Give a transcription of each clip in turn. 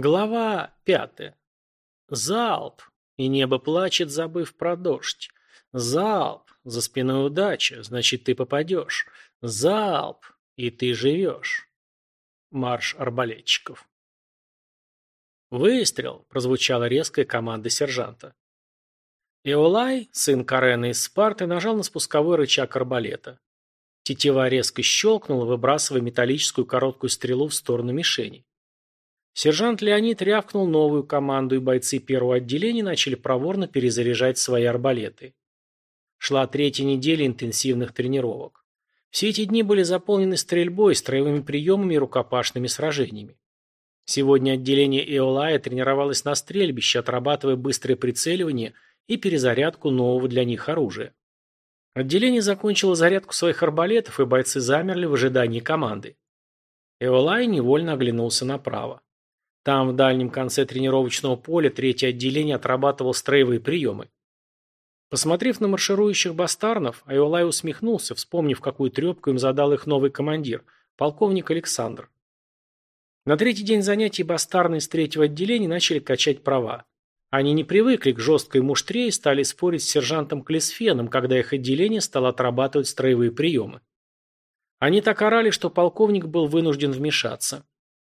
Глава пятая. Залп, и небо плачет, забыв про дождь. Залп, за спиной удача, значит ты попадешь. Залп, и ты живешь. Марш арбалетчиков. Выстрел, прозвучала резкая команда сержанта. Эолай, сын Карена из Спарты, нажал на спусковой рычаг арбалета. Тетива резко щелкнула, выбрасывая металлическую короткую стрелу в сторону мишени. Сержант Леонид рявкнул новую команду, и бойцы первого отделения начали проворно перезаряжать свои арбалеты. Шла третья неделя интенсивных тренировок. Все эти дни были заполнены стрельбой, строевыми приемами и рукопашными сражениями. Сегодня отделение Эолая тренировалось на стрельбище, отрабатывая быстрое прицеливание и перезарядку нового для них оружия. Отделение закончило зарядку своих арбалетов, и бойцы замерли в ожидании команды. Эолай невольно оглянулся направо. Там, в дальнем конце тренировочного поля, третье отделение отрабатывал строевые приемы. Посмотрев на марширующих бастарнов, Айолай усмехнулся, вспомнив, какую трепку им задал их новый командир, полковник Александр. На третий день занятий бастарны из третьего отделения начали качать права. Они не привыкли к жесткой муштре и стали спорить с сержантом Клесфеном, когда их отделение стало отрабатывать строевые приемы. Они так орали, что полковник был вынужден вмешаться.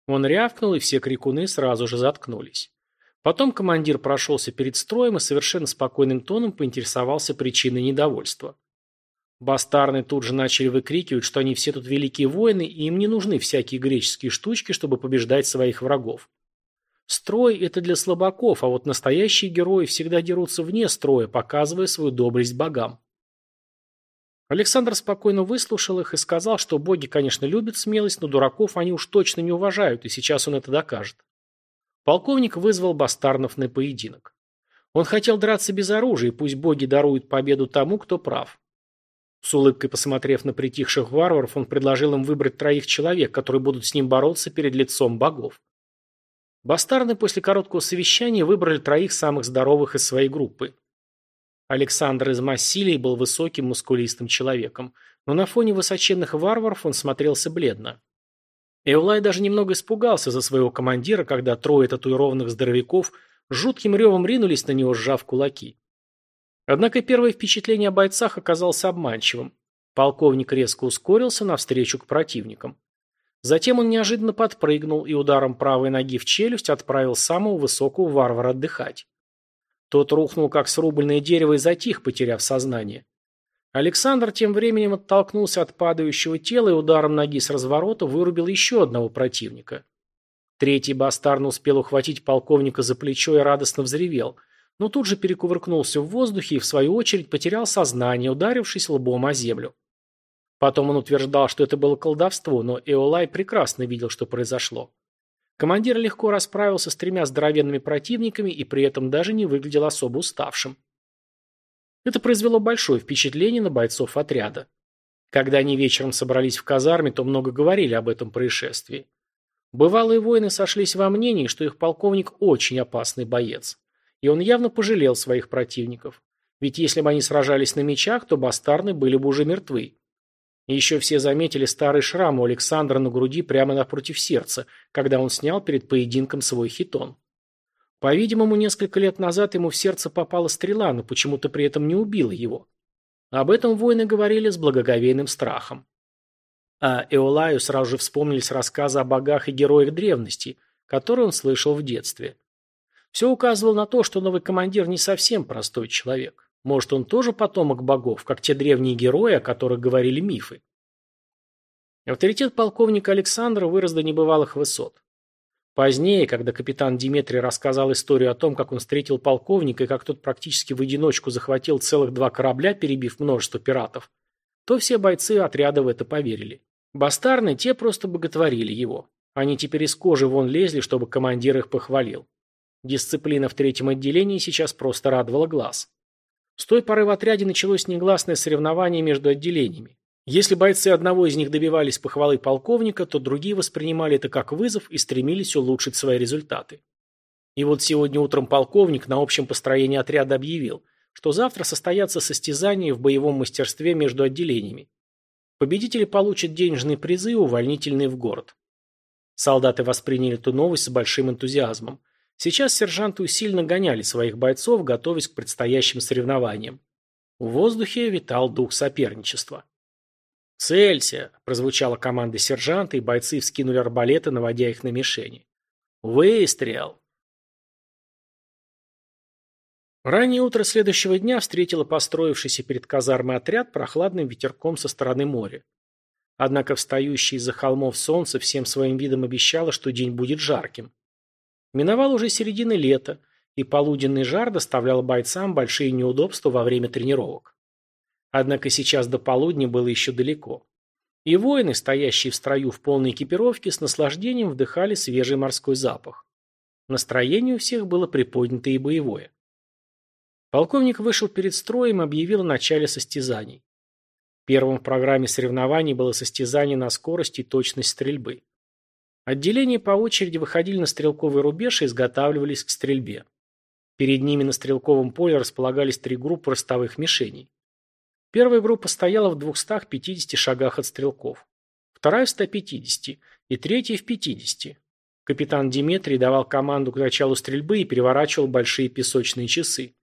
Он рявкнул, и все крикуны сразу же заткнулись. Потом командир прошелся перед строем и совершенно спокойным тоном поинтересовался причиной недовольства. Бастарны тут же начали выкрикивать, что они все тут великие воины, и им не нужны всякие греческие штучки, чтобы побеждать своих врагов. Строй – это для слабаков, а вот настоящие герои всегда дерутся вне строя, показывая свою доблесть богам. Александр спокойно выслушал их и сказал, что боги, конечно, любят смелость, но дураков они уж точно не уважают, и сейчас он это докажет. Полковник вызвал бастарнов на поединок. Он хотел драться без оружия, пусть боги даруют победу тому, кто прав. С улыбкой посмотрев на притихших варваров, он предложил им выбрать троих человек, которые будут с ним бороться перед лицом богов. Бастарны после короткого совещания выбрали троих самых здоровых из своей группы. Александр из Массилии был высоким, мускулистым человеком, но на фоне высоченных варваров он смотрелся бледно. Эулай даже немного испугался за своего командира, когда трое татуированных здоровяков жутким ревом ринулись на него, сжав кулаки. Однако первое впечатление о бойцах оказалось обманчивым. Полковник резко ускорился навстречу к противникам. Затем он неожиданно подпрыгнул и ударом правой ноги в челюсть отправил самого высокого варвара отдыхать. Тот рухнул, как срубленное дерево, и затих, потеряв сознание. Александр тем временем оттолкнулся от падающего тела и ударом ноги с разворота вырубил еще одного противника. Третий бастард успел ухватить полковника за плечо и радостно взревел, но тут же перекувыркнулся в воздухе и, в свою очередь, потерял сознание, ударившись лбом о землю. Потом он утверждал, что это было колдовство, но Эолай прекрасно видел, что произошло. Командир легко расправился с тремя здоровенными противниками и при этом даже не выглядел особо уставшим. Это произвело большое впечатление на бойцов отряда. Когда они вечером собрались в казарме, то много говорили об этом происшествии. Бывалые воины сошлись во мнении, что их полковник очень опасный боец. И он явно пожалел своих противников. Ведь если бы они сражались на мечах, то бастарны были бы уже мертвы. И еще все заметили старый шрам у Александра на груди прямо напротив сердца, когда он снял перед поединком свой хитон. По-видимому, несколько лет назад ему в сердце попала стрела, но почему-то при этом не убила его. Об этом воины говорили с благоговейным страхом. А Эолаю сразу же вспомнились рассказы о богах и героях древности, которые он слышал в детстве. Все указывало на то, что новый командир не совсем простой человек. Может, он тоже потомок богов, как те древние герои, о которых говорили мифы? Авторитет полковника Александра вырос до небывалых высот. Позднее, когда капитан Диметрий рассказал историю о том, как он встретил полковника и как тот практически в одиночку захватил целых два корабля, перебив множество пиратов, то все бойцы отряда в это поверили. Бастарны те просто боготворили его. Они теперь из кожи вон лезли, чтобы командир их похвалил. Дисциплина в третьем отделении сейчас просто радовала глаз. С той поры в отряде началось негласное соревнование между отделениями. Если бойцы одного из них добивались похвалы полковника, то другие воспринимали это как вызов и стремились улучшить свои результаты. И вот сегодня утром полковник на общем построении отряда объявил, что завтра состоятся состязания в боевом мастерстве между отделениями. Победители получат денежные призы, увольнительные в город. Солдаты восприняли эту новость с большим энтузиазмом. Сейчас сержанты усиленно гоняли своих бойцов, готовясь к предстоящим соревнованиям. В воздухе витал дух соперничества. «Целься!» – прозвучала команда сержанта, и бойцы вскинули арбалеты, наводя их на мишени. «Выстрел!» Раннее утро следующего дня встретило построившийся перед казармой отряд прохладным ветерком со стороны моря. Однако встающее из-за холмов солнце всем своим видом обещало, что день будет жарким. Миновал уже середина лета, и полуденный жар доставлял бойцам большие неудобства во время тренировок. Однако сейчас до полудня было еще далеко. И воины, стоящие в строю в полной экипировке, с наслаждением вдыхали свежий морской запах. Настроение у всех было приподнято и боевое. Полковник вышел перед строем и объявил о начале состязаний. Первым в программе соревнований было состязание на скорость и точность стрельбы. Отделения по очереди выходили на стрелковый рубеж и изготавливались к стрельбе. Перед ними на стрелковом поле располагались три группы ростовых мишеней. Первая группа стояла в 250 шагах от стрелков, вторая в 150 и третья в 50. Капитан Диметрий давал команду к началу стрельбы и переворачивал большие песочные часы.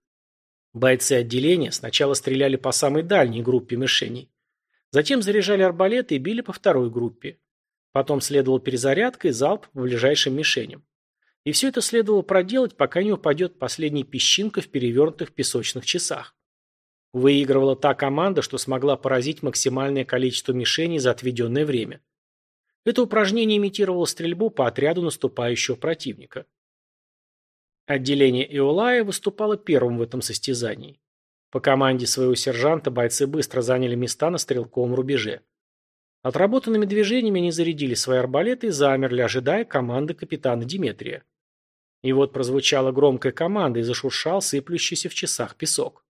Бойцы отделения сначала стреляли по самой дальней группе мишеней. Затем заряжали арбалеты и били по второй группе. Потом следовала перезарядка и залп по ближайшим мишеням. И все это следовало проделать, пока не упадет последняя песчинка в перевернутых песочных часах. Выигрывала та команда, что смогла поразить максимальное количество мишеней за отведенное время. Это упражнение имитировало стрельбу по отряду наступающего противника. Отделение Иолая выступало первым в этом состязании. По команде своего сержанта бойцы быстро заняли места на стрелковом рубеже. Отработанными движениями они зарядили свои арбалеты и замерли, ожидая команды капитана Диметрия. И вот прозвучала громкая команда и зашуршал сыплющийся в часах песок.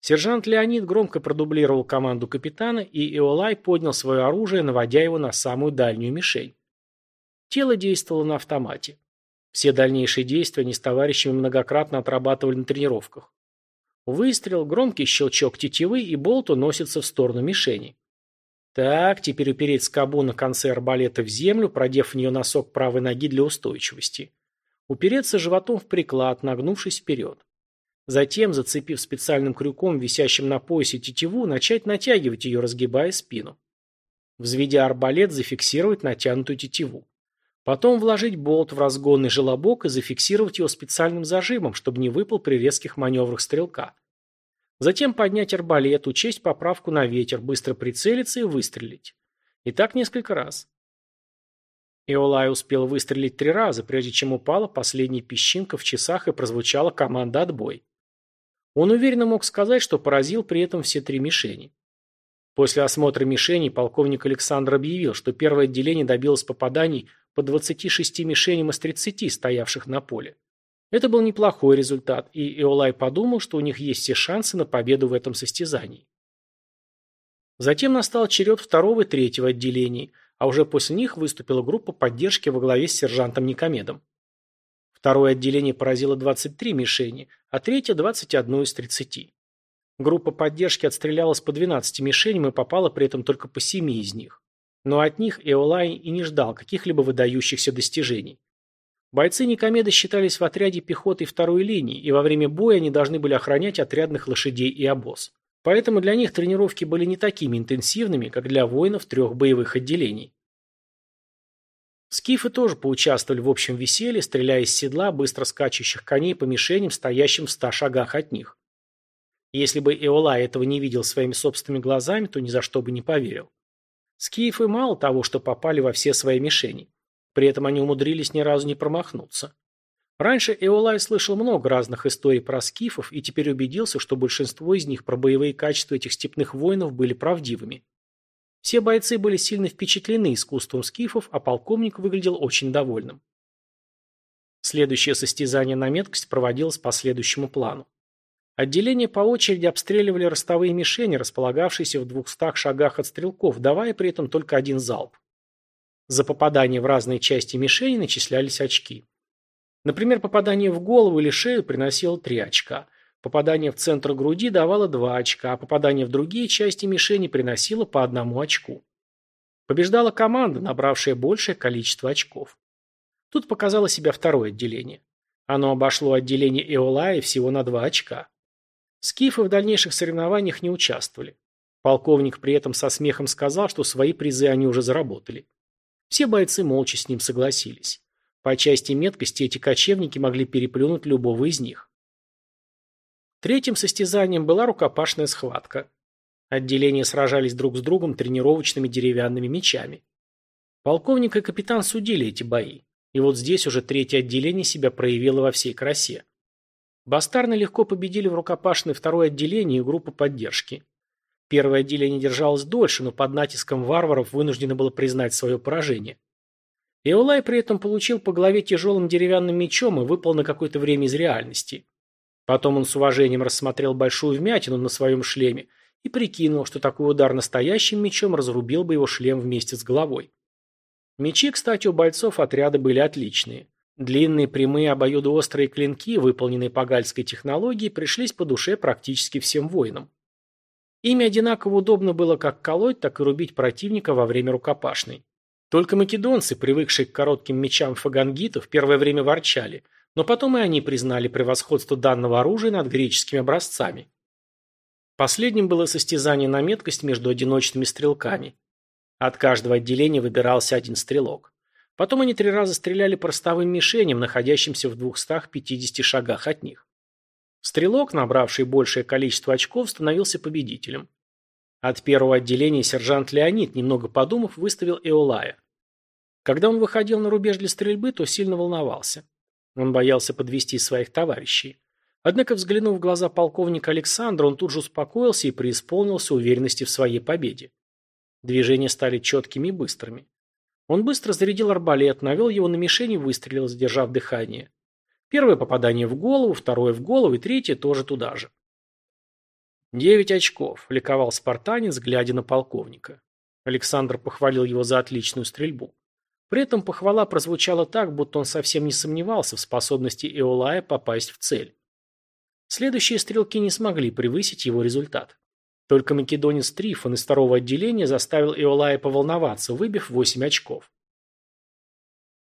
Сержант Леонид громко продублировал команду капитана, и Иолай поднял свое оружие, наводя его на самую дальнюю мишень. Тело действовало на автомате. Все дальнейшие действия они с товарищами многократно отрабатывали на тренировках. Выстрел, громкий щелчок тетивы, и болт уносится в сторону мишени. Так, теперь упереть скобу на конце арбалета в землю, продев в нее носок правой ноги для устойчивости. Упереться животом в приклад, нагнувшись вперед. Затем, зацепив специальным крюком, висящим на поясе тетиву, начать натягивать ее, разгибая спину. Взведя арбалет, зафиксировать натянутую тетиву. Потом вложить болт в разгонный желобок и зафиксировать его специальным зажимом, чтобы не выпал при резких маневрах стрелка. Затем поднять арбалет, учесть поправку на ветер, быстро прицелиться и выстрелить. И так несколько раз. Иолай успел выстрелить три раза, прежде чем упала последняя песчинка в часах и прозвучала команда «Отбой». Он уверенно мог сказать, что поразил при этом все три мишени. После осмотра мишеней полковник Александр объявил, что первое отделение добилось попаданий по 26 мишеням из 30, стоявших на поле. Это был неплохой результат, и Эолай подумал, что у них есть все шансы на победу в этом состязании. Затем настал черед второго и третьего отделений, а уже после них выступила группа поддержки во главе с сержантом Никомедом. Второе отделение поразило 23 мишени, а третье – 21 из 30. Группа поддержки отстрелялась по 12 мишеням и попала при этом только по 7 из них но от них Эолай и не ждал каких-либо выдающихся достижений. Бойцы Никомеда считались в отряде пехоты второй линии, и во время боя они должны были охранять отрядных лошадей и обоз. Поэтому для них тренировки были не такими интенсивными, как для воинов трех боевых отделений. Скифы тоже поучаствовали в общем веселье, стреляя из седла быстро скачущих коней по мишеням, стоящим в ста шагах от них. Если бы Эолай этого не видел своими собственными глазами, то ни за что бы не поверил. Скифы мало того, что попали во все свои мишени. При этом они умудрились ни разу не промахнуться. Раньше Эолай слышал много разных историй про скифов и теперь убедился, что большинство из них про боевые качества этих степных воинов были правдивыми. Все бойцы были сильно впечатлены искусством скифов, а полковник выглядел очень довольным. Следующее состязание на меткость проводилось по следующему плану. Отделения по очереди обстреливали ростовые мишени, располагавшиеся в двухстах шагах от стрелков, давая при этом только один залп. За попадание в разные части мишени начислялись очки. Например, попадание в голову или шею приносило 3 очка, попадание в центр груди давало 2 очка, а попадание в другие части мишени приносило по одному очку. Побеждала команда, набравшая большее количество очков. Тут показало себя второе отделение. Оно обошло отделение Эолаи всего на два очка. Скифы в дальнейших соревнованиях не участвовали. Полковник при этом со смехом сказал, что свои призы они уже заработали. Все бойцы молча с ним согласились. По части меткости эти кочевники могли переплюнуть любого из них. Третьим состязанием была рукопашная схватка. Отделения сражались друг с другом тренировочными деревянными мечами. Полковник и капитан судили эти бои. И вот здесь уже третье отделение себя проявило во всей красе. Бастарны легко победили в рукопашной второе отделение и группу поддержки. Первое отделение держалось дольше, но под натиском варваров вынуждено было признать свое поражение. Эолай при этом получил по голове тяжелым деревянным мечом и выпал на какое-то время из реальности. Потом он с уважением рассмотрел большую вмятину на своем шлеме и прикинул, что такой удар настоящим мечом разрубил бы его шлем вместе с головой. Мечи, кстати, у бойцов отряда были отличные. Длинные, прямые, обоюдоострые клинки, выполненные по гальской технологии, пришлись по душе практически всем воинам. Ими одинаково удобно было как колоть, так и рубить противника во время рукопашной. Только македонцы, привыкшие к коротким мечам фагангитов, первое время ворчали, но потом и они признали превосходство данного оружия над греческими образцами. Последним было состязание на меткость между одиночными стрелками. От каждого отделения выбирался один стрелок. Потом они три раза стреляли по ростовым мишеням, находящимся в 250 шагах от них. Стрелок, набравший большее количество очков, становился победителем. От первого отделения сержант Леонид, немного подумав, выставил Эолая. Когда он выходил на рубеж для стрельбы, то сильно волновался. Он боялся подвести своих товарищей. Однако, взглянув в глаза полковника Александра, он тут же успокоился и преисполнился уверенности в своей победе. Движения стали четкими и быстрыми. Он быстро зарядил арбалет, навел его на мишень и выстрелил, задержав дыхание. Первое попадание в голову, второе в голову и третье тоже туда же. «Девять очков», – ликовал спартанец, глядя на полковника. Александр похвалил его за отличную стрельбу. При этом похвала прозвучала так, будто он совсем не сомневался в способности Эолая попасть в цель. Следующие стрелки не смогли превысить его результат. Только македонец Трифон из второго отделения заставил Иолая поволноваться, выбив 8 очков.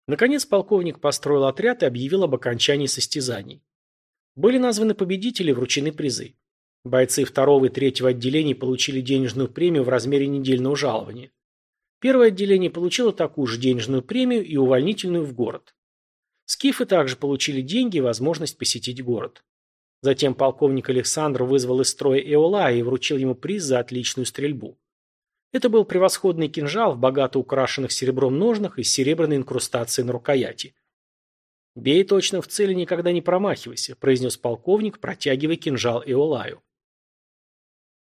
Наконец полковник построил отряд и объявил об окончании состязаний. Были названы победители и вручены призы. Бойцы второго и третьего отделений получили денежную премию в размере недельного жалования. Первое отделение получило такую же денежную премию и увольнительную в город. Скифы также получили деньги и возможность посетить город. Затем полковник Александр вызвал из строя Эолая и вручил ему приз за отличную стрельбу. Это был превосходный кинжал в богато украшенных серебром ножнах и серебряной инкрустацией на рукояти. «Бей точно в цели, никогда не промахивайся», – произнес полковник, протягивая кинжал Эолаю.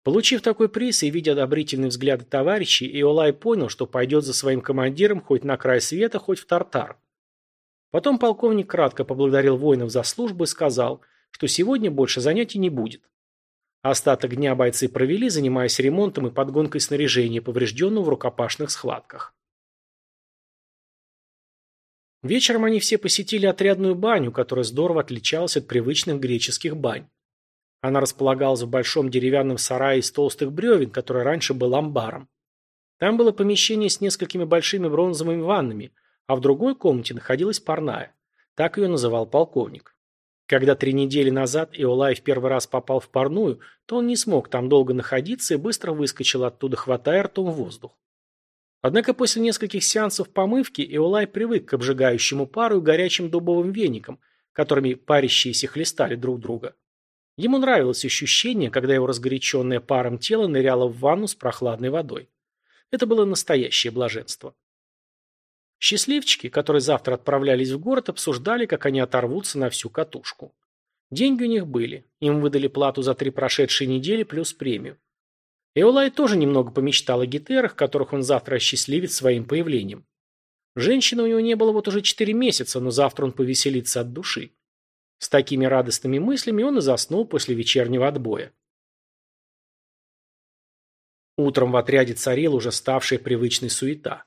Получив такой приз и видя одобрительные взгляды товарищей, Эолай понял, что пойдет за своим командиром хоть на край света, хоть в Тартар. Потом полковник кратко поблагодарил воинов за службу и сказал – что сегодня больше занятий не будет. Остаток дня бойцы провели, занимаясь ремонтом и подгонкой снаряжения, поврежденного в рукопашных схватках. Вечером они все посетили отрядную баню, которая здорово отличалась от привычных греческих бань. Она располагалась в большом деревянном сарае из толстых бревен, который раньше был амбаром. Там было помещение с несколькими большими бронзовыми ваннами, а в другой комнате находилась парная. Так ее называл полковник. Когда три недели назад Иолай в первый раз попал в парную, то он не смог там долго находиться и быстро выскочил оттуда, хватая ртом воздух. Однако после нескольких сеансов помывки Иолай привык к обжигающему пару и горячим дубовым веникам, которыми парящиеся хлестали друг друга. Ему нравилось ощущение, когда его разгоряченное паром тело ныряло в ванну с прохладной водой. Это было настоящее блаженство. Счастливчики, которые завтра отправлялись в город, обсуждали, как они оторвутся на всю катушку. Деньги у них были. Им выдали плату за три прошедшие недели плюс премию. Эолай тоже немного помечтал о гитерах, которых он завтра осчастливит своим появлением. Женщины у него не было вот уже четыре месяца, но завтра он повеселится от души. С такими радостными мыслями он и заснул после вечернего отбоя. Утром в отряде царила уже ставшая привычной суета.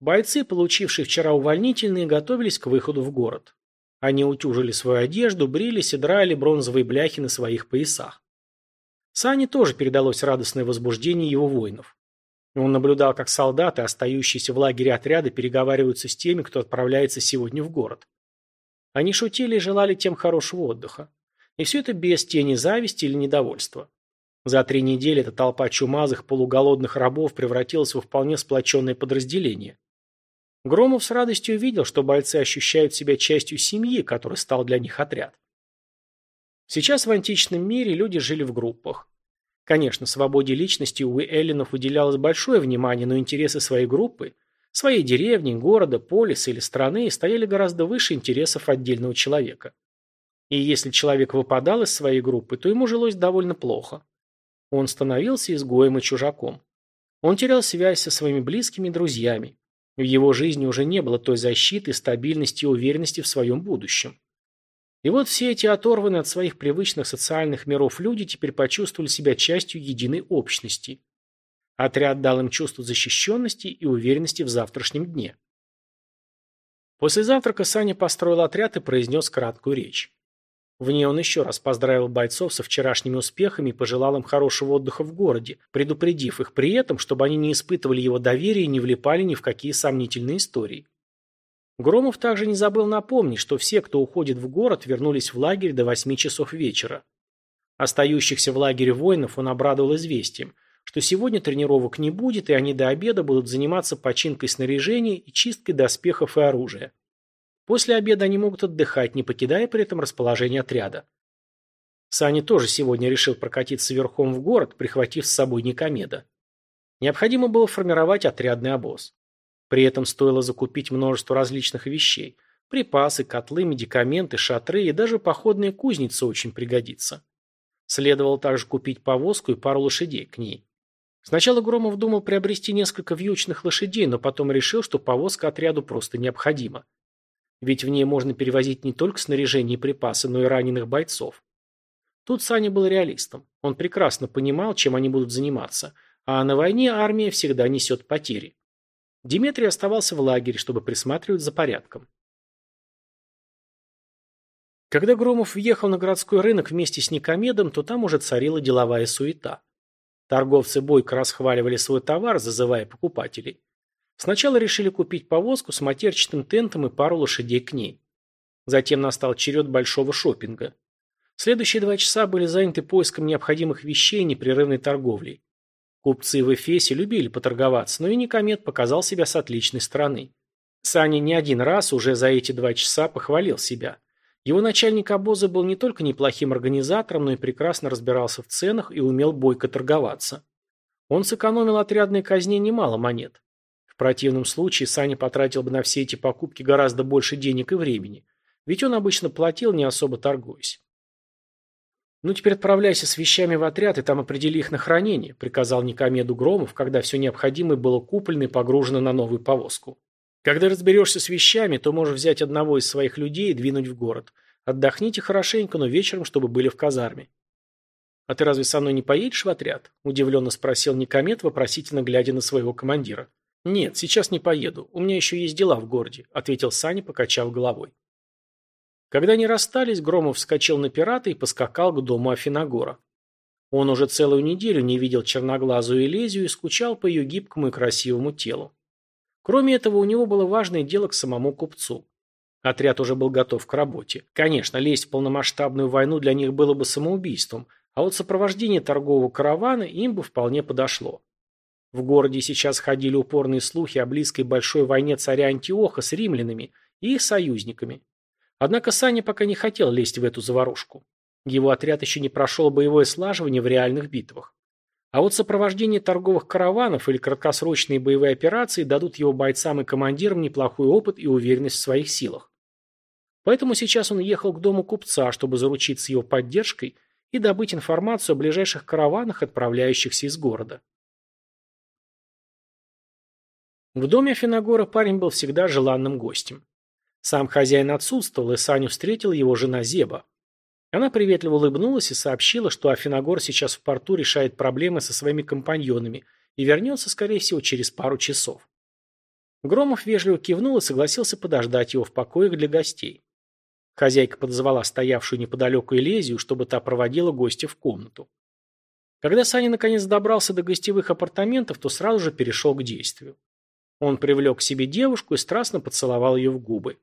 Бойцы, получившие вчера увольнительные, готовились к выходу в город. Они утюжили свою одежду, брились и драли бронзовые бляхи на своих поясах. Сане тоже передалось радостное возбуждение его воинов. Он наблюдал, как солдаты, остающиеся в лагере отряда, переговариваются с теми, кто отправляется сегодня в город. Они шутили и желали тем хорошего отдыха. И все это без тени зависти или недовольства. За три недели эта толпа чумазых полуголодных рабов превратилась в вполне сплоченное подразделение. Громов с радостью увидел, что бойцы ощущают себя частью семьи, который стал для них отряд. Сейчас в античном мире люди жили в группах. Конечно, свободе личности у эллинов уделялось большое внимание, но интересы своей группы, своей деревни, города, полиса или страны стояли гораздо выше интересов отдельного человека. И если человек выпадал из своей группы, то ему жилось довольно плохо. Он становился изгоем и чужаком. Он терял связь со своими близкими и друзьями. В его жизни уже не было той защиты, стабильности и уверенности в своем будущем. И вот все эти оторванные от своих привычных социальных миров люди теперь почувствовали себя частью единой общности. Отряд дал им чувство защищенности и уверенности в завтрашнем дне. После завтрака Саня построил отряд и произнес краткую речь. В ней он еще раз поздравил бойцов со вчерашними успехами и пожелал им хорошего отдыха в городе, предупредив их при этом, чтобы они не испытывали его доверия и не влипали ни в какие сомнительные истории. Громов также не забыл напомнить, что все, кто уходит в город, вернулись в лагерь до 8 часов вечера. Остающихся в лагере воинов он обрадовал известием, что сегодня тренировок не будет, и они до обеда будут заниматься починкой снаряжения и чисткой доспехов и оружия. После обеда они могут отдыхать, не покидая при этом расположение отряда. Саня тоже сегодня решил прокатиться верхом в город, прихватив с собой Никомеда. Необходимо было формировать отрядный обоз. При этом стоило закупить множество различных вещей. Припасы, котлы, медикаменты, шатры и даже походная кузница очень пригодится. Следовало также купить повозку и пару лошадей к ней. Сначала Громов думал приобрести несколько вьючных лошадей, но потом решил, что повозка отряду просто необходима. Ведь в ней можно перевозить не только снаряжение и припасы, но и раненых бойцов. Тут Саня был реалистом. Он прекрасно понимал, чем они будут заниматься. А на войне армия всегда несет потери. Диметрий оставался в лагере, чтобы присматривать за порядком. Когда Громов въехал на городской рынок вместе с Никомедом, то там уже царила деловая суета. Торговцы бойко расхваливали свой товар, зазывая покупателей. Сначала решили купить повозку с матерчатым тентом и пару лошадей к ней. Затем настал черед большого шопинга. Следующие два часа были заняты поиском необходимых вещей и непрерывной торговлей. Купцы в Эфесе любили поторговаться, но и Никомед показал себя с отличной стороны. Саня не один раз уже за эти два часа похвалил себя. Его начальник обоза был не только неплохим организатором, но и прекрасно разбирался в ценах и умел бойко торговаться. Он сэкономил отрядной казне немало монет противном случае Саня потратил бы на все эти покупки гораздо больше денег и времени, ведь он обычно платил, не особо торгуясь. «Ну, теперь отправляйся с вещами в отряд и там определи их на хранение», приказал Никомеду Громов, когда все необходимое было куплено и погружено на новую повозку. «Когда разберешься с вещами, то можешь взять одного из своих людей и двинуть в город. Отдохните хорошенько, но вечером, чтобы были в казарме». «А ты разве со мной не поедешь в отряд?» – удивленно спросил Никомед, вопросительно глядя на своего командира. «Нет, сейчас не поеду. У меня еще есть дела в городе», – ответил Саня, покачав головой. Когда они расстались, Громов вскочил на пирата и поскакал к дому Афиногора. Он уже целую неделю не видел черноглазую Элезию и скучал по ее гибкому и красивому телу. Кроме этого, у него было важное дело к самому купцу. Отряд уже был готов к работе. Конечно, лезть в полномасштабную войну для них было бы самоубийством, а вот сопровождение торгового каравана им бы вполне подошло. В городе сейчас ходили упорные слухи о близкой большой войне царя Антиоха с римлянами и их союзниками. Однако Саня пока не хотел лезть в эту заварушку. Его отряд еще не прошел боевое слаживание в реальных битвах. А вот сопровождение торговых караванов или краткосрочные боевые операции дадут его бойцам и командирам неплохой опыт и уверенность в своих силах. Поэтому сейчас он ехал к дому купца, чтобы заручиться его поддержкой и добыть информацию о ближайших караванах, отправляющихся из города. В доме Афиногора парень был всегда желанным гостем. Сам хозяин отсутствовал, и Саню встретила его жена Зеба. Она приветливо улыбнулась и сообщила, что Афиногор сейчас в порту решает проблемы со своими компаньонами и вернется, скорее всего, через пару часов. Громов вежливо кивнул и согласился подождать его в покоях для гостей. Хозяйка подозвала стоявшую неподалеку Элезию, чтобы та проводила гостя в комнату. Когда Саня наконец добрался до гостевых апартаментов, то сразу же перешел к действию. Он привлек к себе девушку и страстно поцеловал ее в губы.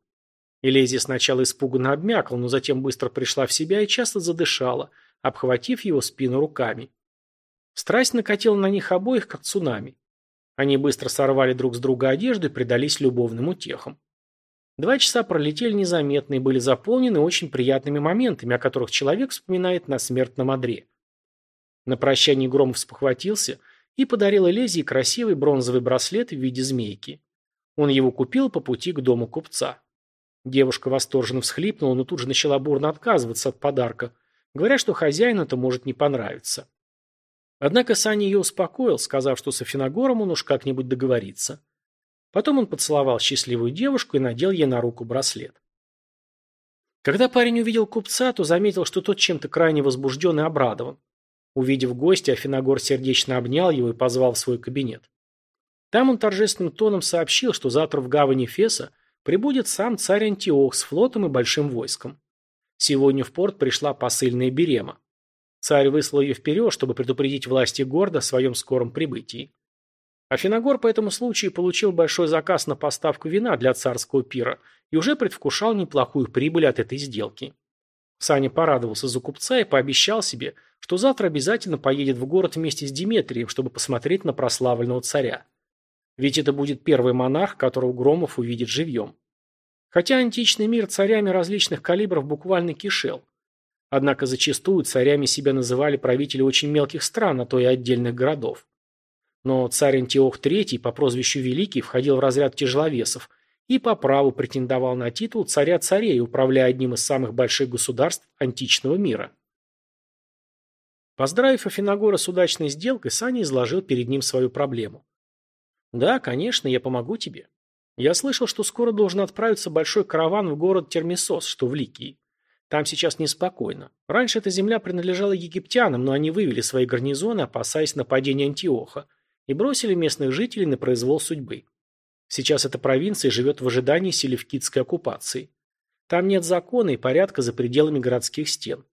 Элезия сначала испуганно обмякла, но затем быстро пришла в себя и часто задышала, обхватив его спину руками. Страсть накатила на них обоих, как цунами. Они быстро сорвали друг с друга одежду и предались любовным утехам. Два часа пролетели незаметно и были заполнены очень приятными моментами, о которых человек вспоминает на смертном одре. На прощание Громов спохватился и подарил Элезии красивый бронзовый браслет в виде змейки. Он его купил по пути к дому купца. Девушка восторженно всхлипнула, но тут же начала бурно отказываться от подарка, говоря, что хозяину это может не понравиться. Однако Саня ее успокоил, сказав, что с Афиногором он уж как-нибудь договорится. Потом он поцеловал счастливую девушку и надел ей на руку браслет. Когда парень увидел купца, то заметил, что тот чем-то крайне возбужден и обрадован. Увидев гостя, Афиногор сердечно обнял его и позвал в свой кабинет. Там он торжественным тоном сообщил, что завтра в гавани Феса прибудет сам царь Антиох с флотом и большим войском. Сегодня в порт пришла посыльная Берема. Царь выслал ее вперед, чтобы предупредить власти города о своем скором прибытии. Афиногор по этому случаю получил большой заказ на поставку вина для царского пира и уже предвкушал неплохую прибыль от этой сделки. Саня порадовался за купца и пообещал себе, что завтра обязательно поедет в город вместе с Диметрием, чтобы посмотреть на прославленного царя. Ведь это будет первый монарх, которого Громов увидит живьем. Хотя античный мир царями различных калибров буквально кишел. Однако зачастую царями себя называли правители очень мелких стран, а то и отдельных городов. Но царь Антиох III по прозвищу Великий входил в разряд тяжеловесов и по праву претендовал на титул царя царей, управляя одним из самых больших государств античного мира. Поздравив Афиногора с удачной сделкой, Саня изложил перед ним свою проблему. «Да, конечно, я помогу тебе. Я слышал, что скоро должен отправиться большой караван в город Термисос, что в Ликии. Там сейчас неспокойно. Раньше эта земля принадлежала египтянам, но они вывели свои гарнизоны, опасаясь нападения Антиоха, и бросили местных жителей на произвол судьбы. Сейчас эта провинция живет в ожидании селевкидской оккупации. Там нет закона и порядка за пределами городских стен.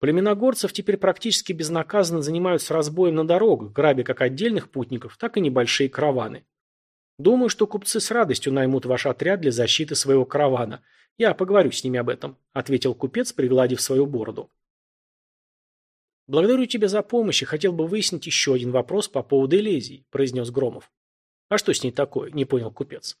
Племена горцев теперь практически безнаказанно занимаются разбоем на дорогах, грабя как отдельных путников, так и небольшие караваны. Думаю, что купцы с радостью наймут ваш отряд для защиты своего каравана – «Я поговорю с ними об этом», — ответил купец, пригладив свою бороду. «Благодарю тебя за помощь и хотел бы выяснить еще один вопрос по поводу Элезии», — произнес Громов. «А что с ней такое?» — не понял купец.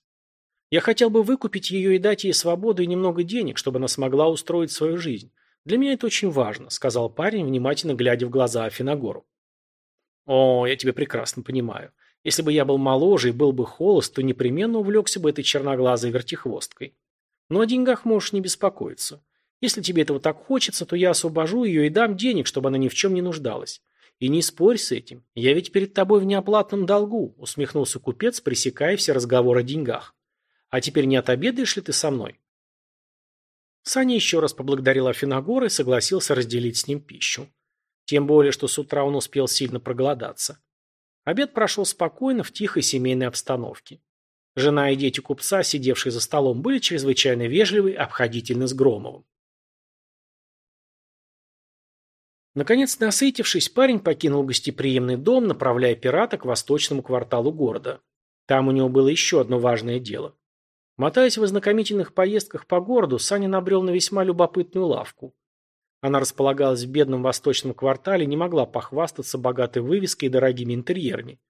«Я хотел бы выкупить ее и дать ей свободу и немного денег, чтобы она смогла устроить свою жизнь. Для меня это очень важно», — сказал парень, внимательно глядя в глаза Афиногору. «О, я тебя прекрасно понимаю. Если бы я был моложе и был бы холост, то непременно увлекся бы этой черноглазой вертихвосткой. Но о деньгах можешь не беспокоиться. Если тебе этого так хочется, то я освобожу ее и дам денег, чтобы она ни в чем не нуждалась. И не спорь с этим. Я ведь перед тобой в неоплатном долгу, усмехнулся купец, пресекая все разговоры о деньгах. А теперь не отобедаешь ли ты со мной? Саня еще раз поблагодарил Афиногора и согласился разделить с ним пищу. Тем более, что с утра он успел сильно проголодаться. Обед прошел спокойно, в тихой семейной обстановке. Жена и дети купца, сидевшие за столом, были чрезвычайно вежливы и обходительны с Громовым. Наконец, насытившись, парень покинул гостеприимный дом, направляя пирата к восточному кварталу города. Там у него было еще одно важное дело. Мотаясь в ознакомительных поездках по городу, Саня набрел на весьма любопытную лавку. Она располагалась в бедном восточном квартале не могла похвастаться богатой вывеской и дорогими интерьерами.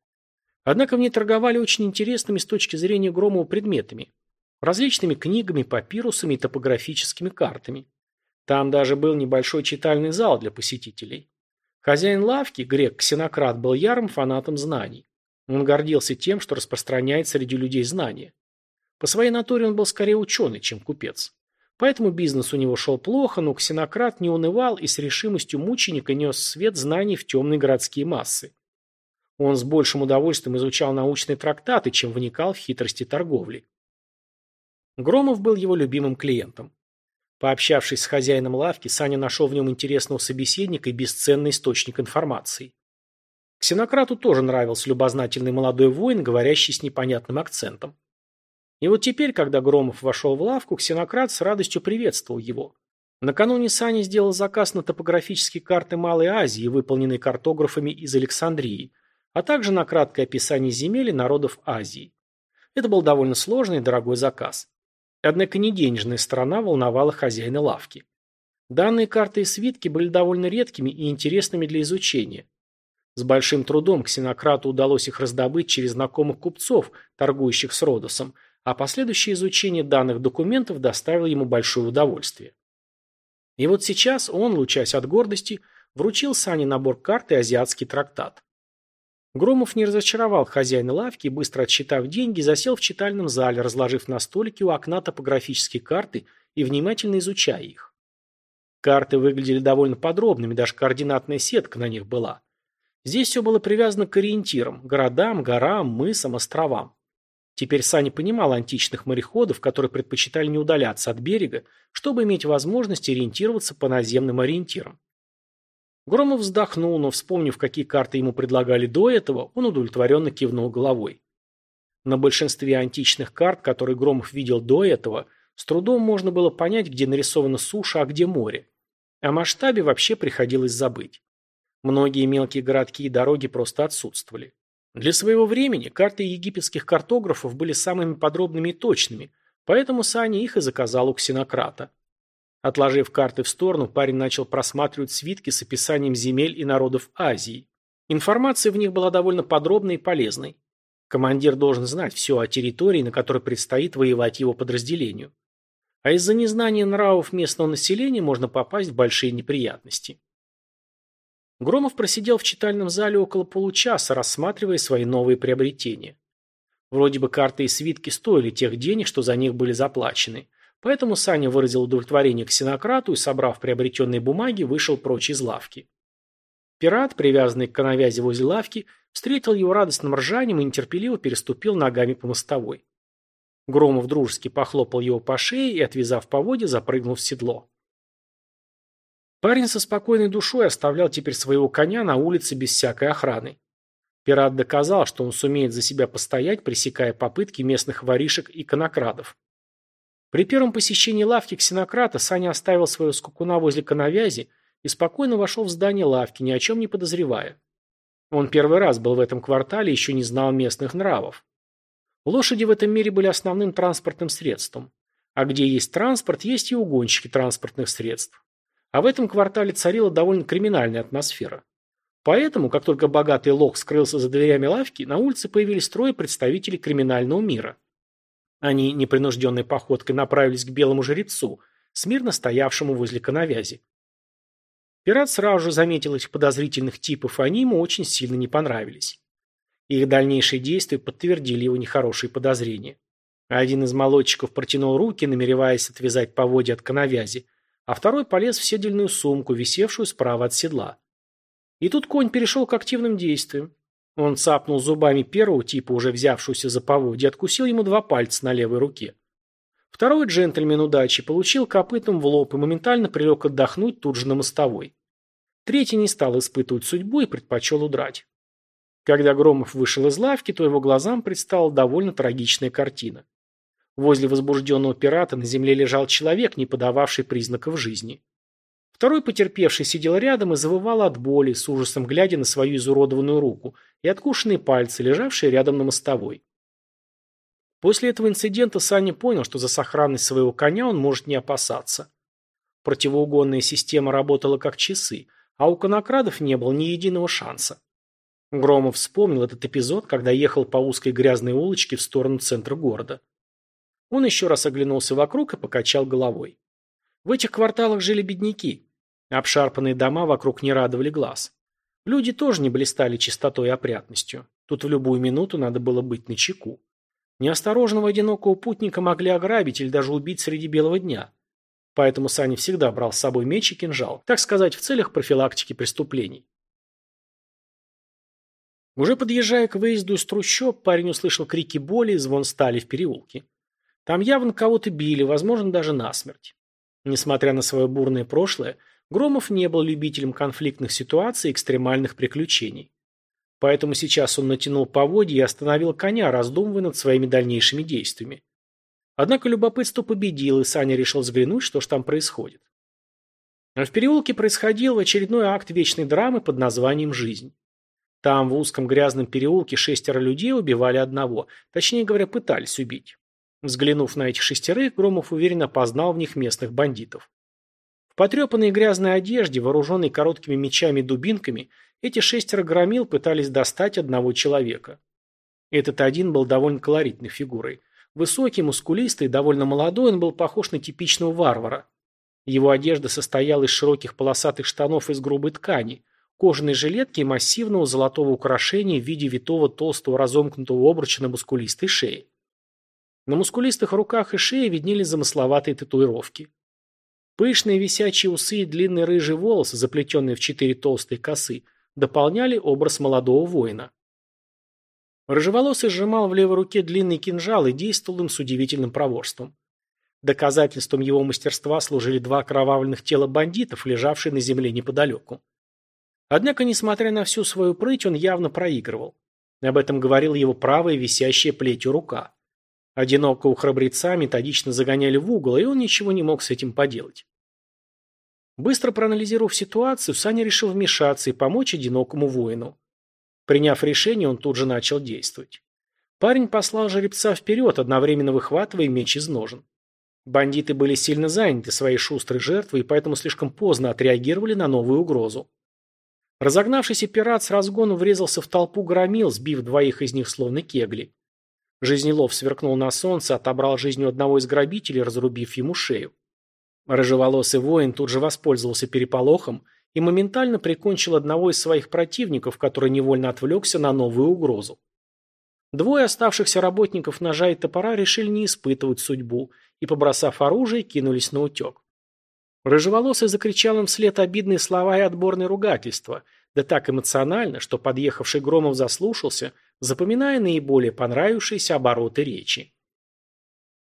Однако мне торговали очень интересными с точки зрения Громова предметами. Различными книгами, папирусами и топографическими картами. Там даже был небольшой читальный зал для посетителей. Хозяин лавки, грек-ксенократ, был ярым фанатом знаний. Он гордился тем, что распространяет среди людей знания. По своей натуре он был скорее ученый, чем купец. Поэтому бизнес у него шел плохо, но ксенократ не унывал и с решимостью мученика нес свет знаний в темные городские массы. Он с большим удовольствием изучал научные трактаты, чем вникал в хитрости торговли. Громов был его любимым клиентом. Пообщавшись с хозяином лавки, Саня нашел в нем интересного собеседника и бесценный источник информации. Ксенократу тоже нравился любознательный молодой воин, говорящий с непонятным акцентом. И вот теперь, когда Громов вошел в лавку, Ксенократ с радостью приветствовал его. Накануне Саня сделал заказ на топографические карты Малой Азии, выполненные картографами из Александрии, а также на краткое описание земель и народов Азии. Это был довольно сложный и дорогой заказ. Однако не денежная сторона волновала хозяина лавки. Данные карты и свитки были довольно редкими и интересными для изучения. С большим трудом ксенократу удалось их раздобыть через знакомых купцов, торгующих с Родосом, а последующее изучение данных документов доставило ему большое удовольствие. И вот сейчас он, лучась от гордости, вручил Сане набор карт и азиатский трактат. Громов не разочаровал хозяина лавки быстро отсчитав деньги, засел в читальном зале, разложив на столике у окна топографические карты и внимательно изучая их. Карты выглядели довольно подробными, даже координатная сетка на них была. Здесь все было привязано к ориентирам – городам, горам, мысам, островам. Теперь Саня понимал античных мореходов, которые предпочитали не удаляться от берега, чтобы иметь возможность ориентироваться по наземным ориентирам. Громов вздохнул, но, вспомнив, какие карты ему предлагали до этого, он удовлетворенно кивнул головой. На большинстве античных карт, которые Громов видел до этого, с трудом можно было понять, где нарисована суша, а где море. О масштабе вообще приходилось забыть. Многие мелкие городки и дороги просто отсутствовали. Для своего времени карты египетских картографов были самыми подробными и точными, поэтому Саня их и заказал у ксенократа. Отложив карты в сторону, парень начал просматривать свитки с описанием земель и народов Азии. Информация в них была довольно подробной и полезной. Командир должен знать все о территории, на которой предстоит воевать его подразделению. А из-за незнания нравов местного населения можно попасть в большие неприятности. Громов просидел в читальном зале около получаса, рассматривая свои новые приобретения. Вроде бы карты и свитки стоили тех денег, что за них были заплачены. Поэтому Саня выразил удовлетворение ксенократу и, собрав приобретенные бумаги, вышел прочь из лавки. Пират, привязанный к коновязи возле лавки, встретил его радостным ржанием и нетерпеливо переступил ногами по мостовой. Громов дружески похлопал его по шее и, отвязав поводья, запрыгнул в седло. Парень со спокойной душой оставлял теперь своего коня на улице без всякой охраны. Пират доказал, что он сумеет за себя постоять, пресекая попытки местных воришек и конокрадов. При первом посещении лавки ксенократа Саня оставил своего скукуна возле коновязи и спокойно вошел в здание лавки, ни о чем не подозревая. Он первый раз был в этом квартале и еще не знал местных нравов. Лошади в этом мире были основным транспортным средством. А где есть транспорт, есть и угонщики транспортных средств. А в этом квартале царила довольно криминальная атмосфера. Поэтому, как только богатый лох скрылся за дверями лавки, на улице появились трое представителей криминального мира. Они непринужденной походкой направились к белому жрецу, смирно стоявшему возле коновязи. Пират сразу же заметил этих подозрительных типов, и они ему очень сильно не понравились. Их дальнейшие действия подтвердили его нехорошие подозрения. Один из молодчиков протянул руки, намереваясь отвязать поводья от коновязи, а второй полез в седельную сумку, висевшую справа от седла. И тут конь перешел к активным действиям. Он цапнул зубами первого типа, уже взявшуюся за поводья, откусил ему два пальца на левой руке. Второй джентльмен удачи получил копытом в лоб и моментально прилег отдохнуть тут же на мостовой. Третий не стал испытывать судьбу и предпочел удрать. Когда Громов вышел из лавки, то его глазам предстала довольно трагичная картина. Возле возбужденного пирата на земле лежал человек, не подававший признаков жизни. Второй потерпевший сидел рядом и завывал от боли, с ужасом глядя на свою изуродованную руку и откушенные пальцы, лежавшие рядом на мостовой. После этого инцидента Саня понял, что за сохранность своего коня он может не опасаться. Противоугонная система работала как часы, а у конокрадов не было ни единого шанса. Громов вспомнил этот эпизод, когда ехал по узкой грязной улочке в сторону центра города. Он еще раз оглянулся вокруг и покачал головой. В этих кварталах жили бедняки. Обшарпанные дома вокруг не радовали глаз. Люди тоже не блистали чистотой и опрятностью. Тут в любую минуту надо было быть начеку. Неосторожного одинокого путника могли ограбить или даже убить среди белого дня. Поэтому Саня всегда брал с собой меч и кинжал, так сказать, в целях профилактики преступлений. Уже подъезжая к выезду из трущоб, парень услышал крики боли и звон стали в переулке. Там явно кого-то били, возможно, даже насмерть. Несмотря на свое бурное прошлое, Громов не был любителем конфликтных ситуаций и экстремальных приключений. Поэтому сейчас он натянул поводья и остановил коня, раздумывая над своими дальнейшими действиями. Однако любопытство победило, и Саня решил взглянуть, что ж там происходит. В переулке происходил очередной акт вечной драмы под названием «Жизнь». Там, в узком грязном переулке, шестеро людей убивали одного, точнее говоря, пытались убить. Взглянув на этих шестерых, Громов уверенно познал в них местных бандитов. В потрепанной грязной одежде, вооруженной короткими мечами и дубинками, эти шестеро громил пытались достать одного человека. Этот один был довольно колоритной фигурой. Высокий, мускулистый, довольно молодой, он был похож на типичного варвара. Его одежда состояла из широких полосатых штанов из грубой ткани, кожаной жилетки и массивного золотого украшения в виде витого толстого разомкнутого обруча на мускулистой шее. На мускулистых руках и шее виднелись замысловатые татуировки. Пышные висячие усы и длинные рыжие волосы, заплетенные в четыре толстые косы, дополняли образ молодого воина. Рыжеволосый сжимал в левой руке длинный кинжал и действовал им с удивительным проворством. Доказательством его мастерства служили два окровавленных тела бандитов, лежавшие на земле неподалеку. Однако, несмотря на всю свою прыть, он явно проигрывал. Об этом говорила его правая висящая плетью рука. Одинокого храбреца методично загоняли в угол, и он ничего не мог с этим поделать. Быстро проанализировав ситуацию, Саня решил вмешаться и помочь одинокому воину. Приняв решение, он тут же начал действовать. Парень послал жеребца вперед, одновременно выхватывая меч из ножен. Бандиты были сильно заняты своей шустрой жертвой и поэтому слишком поздно отреагировали на новую угрозу. Разогнавшийся пират с разгону врезался в толпу громил, сбив двоих из них словно кегли. Жизнелов сверкнул на солнце, отобрал жизнь у одного из грабителей, разрубив ему шею. Рыжеволосый воин тут же воспользовался переполохом и моментально прикончил одного из своих противников, который невольно отвлекся на новую угрозу. Двое оставшихся работников ножа и топора решили не испытывать судьбу и, побросав оружие, кинулись на утек. Рыжеволосый закричал им вслед обидные слова и отборные ругательства, да так эмоционально, что подъехавший Громов заслушался, запоминая наиболее понравившиеся обороты речи.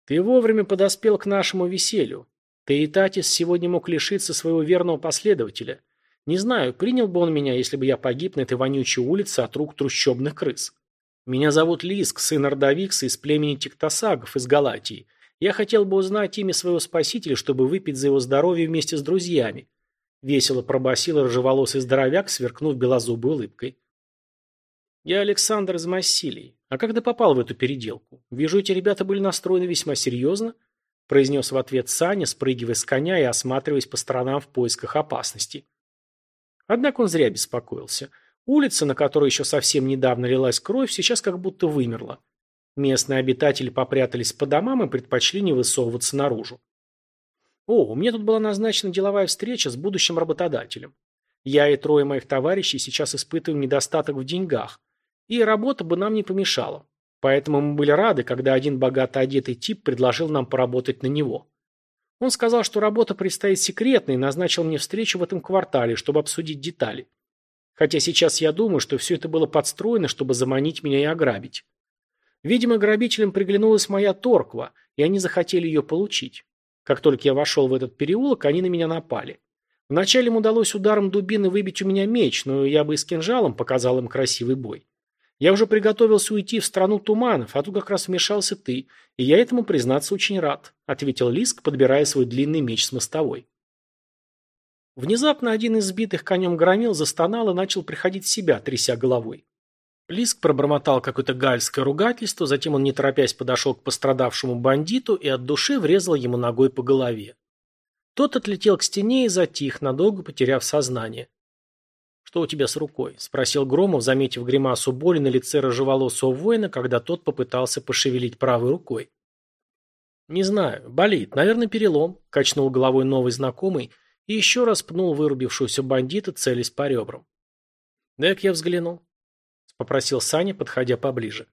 «Ты вовремя подоспел к нашему веселью. Ты и Татис сегодня мог лишиться своего верного последователя. Не знаю, принял бы он меня, если бы я погиб на этой вонючей улице от рук трущобных крыс. Меня зовут Лиск, сын Ордовикса из племени Тиктосагов из Галатии. Я хотел бы узнать имя своего спасителя, чтобы выпить за его здоровье вместе с друзьями. Весело пробасил рыжеволосый здоровяк, сверкнув белозубой улыбкой. Я Александр из Массилии. А когда попал в эту переделку? Вижу, эти ребята были настроены весьма серьезно, произнес в ответ Саня, спрыгивая с коня и осматриваясь по сторонам в поисках опасности. Однако он зря беспокоился. Улица, на которой еще совсем недавно лилась кровь, сейчас как будто вымерла. Местные обитатели попрятались по домам и предпочли не высовываться наружу. О, у меня тут была назначена деловая встреча с будущим работодателем. Я и трое моих товарищей сейчас испытываем недостаток в деньгах, и работа бы нам не помешала. Поэтому мы были рады, когда один богато одетый тип предложил нам поработать на него. Он сказал, что работа предстоит секретной и назначил мне встречу в этом квартале, чтобы обсудить детали. Хотя сейчас я думаю, что все это было подстроено, чтобы заманить меня и ограбить. Видимо, грабителям приглянулась моя торква, и они захотели ее получить. Как только я вошел в этот переулок, они на меня напали. Вначале им удалось ударом дубины выбить у меня меч, но я бы и с кинжалом показал им красивый бой. Я уже приготовился уйти в страну туманов, а тут как раз вмешался ты, и я этому, признаться, очень рад», — ответил Лиск, подбирая свой длинный меч с мостовой. Внезапно один из сбитых конем громил застонал и начал приходить в себя, тряся головой. Лиск пробормотал какое-то гальское ругательство, затем он, не торопясь, подошел к пострадавшему бандиту и от души врезал ему ногой по голове. Тот отлетел к стене и затих, надолго потеряв сознание. «Что у тебя с рукой?» – спросил Громов, заметив гримасу боли на лице рыжеволосого воина, когда тот попытался пошевелить правой рукой. «Не знаю. Болит. Наверное, перелом», – качнул головой новый знакомый и еще раз пнул вырубившегося бандита, целясь по ребрам. «Дай-ка я взгляну», – попросил Саня, подходя поближе.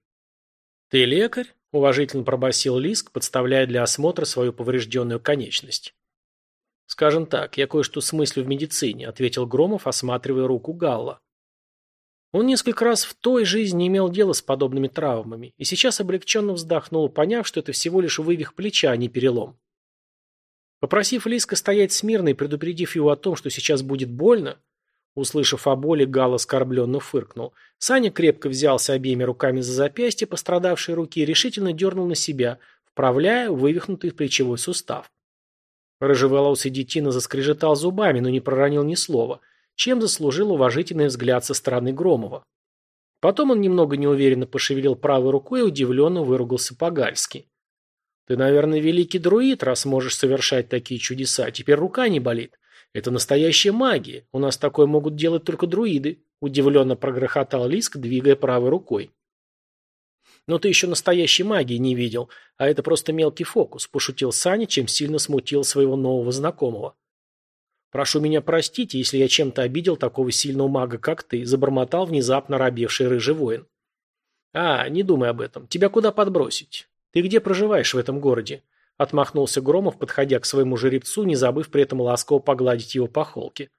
«Ты лекарь?» – уважительно пробасил Лиск, подставляя для осмотра свою поврежденную конечность. «Скажем так, я кое-что смыслю в медицине», — ответил Громов, осматривая руку Галла. Он несколько раз в той жизни имел дело с подобными травмами, и сейчас облегченно вздохнул, поняв, что это всего лишь вывих плеча, а не перелом. Попросив Лиска стоять смирно и предупредив его о том, что сейчас будет больно, услышав о боли, Гал оскорбленно фыркнул. Саня крепко взялся обеими руками за запястье пострадавшей руки и решительно дернул на себя, вправляя вывихнутый плечевой сустав. Рыжеволосый детина заскрежетал зубами, но не проронил ни слова, чем заслужил уважительный взгляд со стороны Громова. Потом он немного неуверенно пошевелил правой рукой и удивленно выругался по-гальски. «Ты, наверное, великий друид, раз можешь совершать такие чудеса. Теперь рука не болит. Это настоящая магия. У нас такое могут делать только друиды», – удивленно прогрохотал Лиск, двигая правой рукой. «Но ты еще настоящей магии не видел, а это просто мелкий фокус», – пошутил Саня, чем сильно смутил своего нового знакомого. «Прошу меня простить, если я чем-то обидел такого сильного мага, как ты», – забормотал внезапно робевший рыжий воин. «А, не думай об этом. Тебя куда подбросить? Ты где проживаешь в этом городе?» – отмахнулся Громов, подходя к своему жеребцу, не забыв при этом ласково погладить его по холке.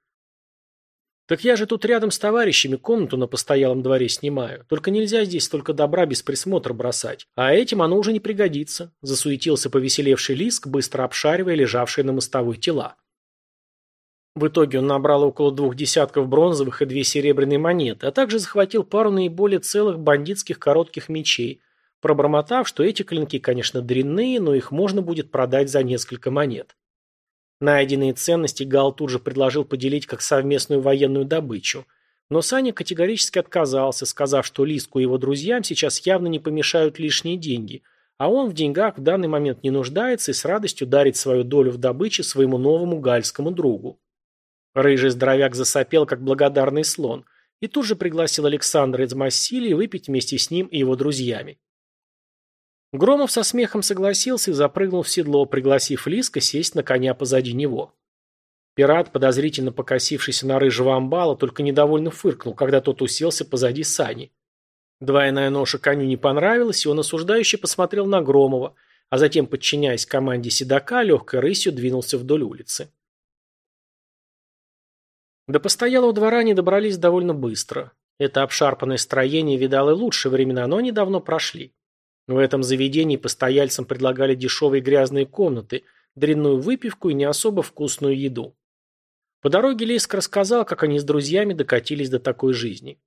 «Так я же тут рядом с товарищами комнату на постоялом дворе снимаю. Только нельзя здесь столько добра без присмотра бросать. А этим оно уже не пригодится», – засуетился повеселевший Лиск, быстро обшаривая лежавшие на мостовой тела. В итоге он набрал около двух десятков бронзовых и две серебряные монеты, а также захватил пару наиболее целых бандитских коротких мечей, пробормотав, что эти клинки, конечно, дрянные, но их можно будет продать за несколько монет. Найденные ценности Гал тут же предложил поделить как совместную военную добычу, но Саня категорически отказался, сказав, что Лиску и его друзьям сейчас явно не помешают лишние деньги, а он в деньгах в данный момент не нуждается и с радостью дарит свою долю в добыче своему новому гальскому другу. Рыжий здоровяк засопел, как благодарный слон, и тут же пригласил Александра из Массилии выпить вместе с ним и его друзьями. Громов со смехом согласился и запрыгнул в седло, пригласив Лиска сесть на коня позади него. Пират, подозрительно покосившийся на рыжего амбала, только недовольно фыркнул, когда тот уселся позади сани. Двойная ноша коню не понравилась, и он осуждающе посмотрел на Громова, а затем, подчиняясь команде седока, легкой рысью двинулся вдоль улицы. До постоялого двора они добрались довольно быстро. Это обшарпанное строение видало и лучшие времена, но они давно прошли. В этом заведении постояльцам предлагали дешевые грязные комнаты, дрянную выпивку и не особо вкусную еду. По дороге Лейск рассказал, как они с друзьями докатились до такой жизни.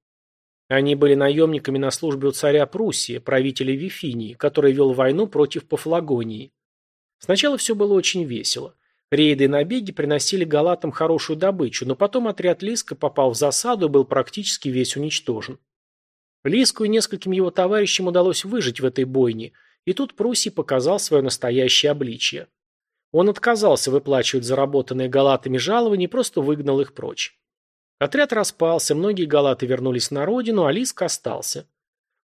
Они были наемниками на службе у царя Пруссии, правителя Вифинии, который вел войну против Пафлагонии. Сначала все было очень весело. Рейды и набеги приносили галатам хорошую добычу, но потом отряд Лиска попал в засаду и был практически весь уничтожен. Лиску и нескольким его товарищам удалось выжить в этой бойне, и тут Пруссий показал свое настоящее обличие. Он отказался выплачивать заработанные галатами жалования и просто выгнал их прочь. Отряд распался, многие галаты вернулись на родину, а Лиск остался.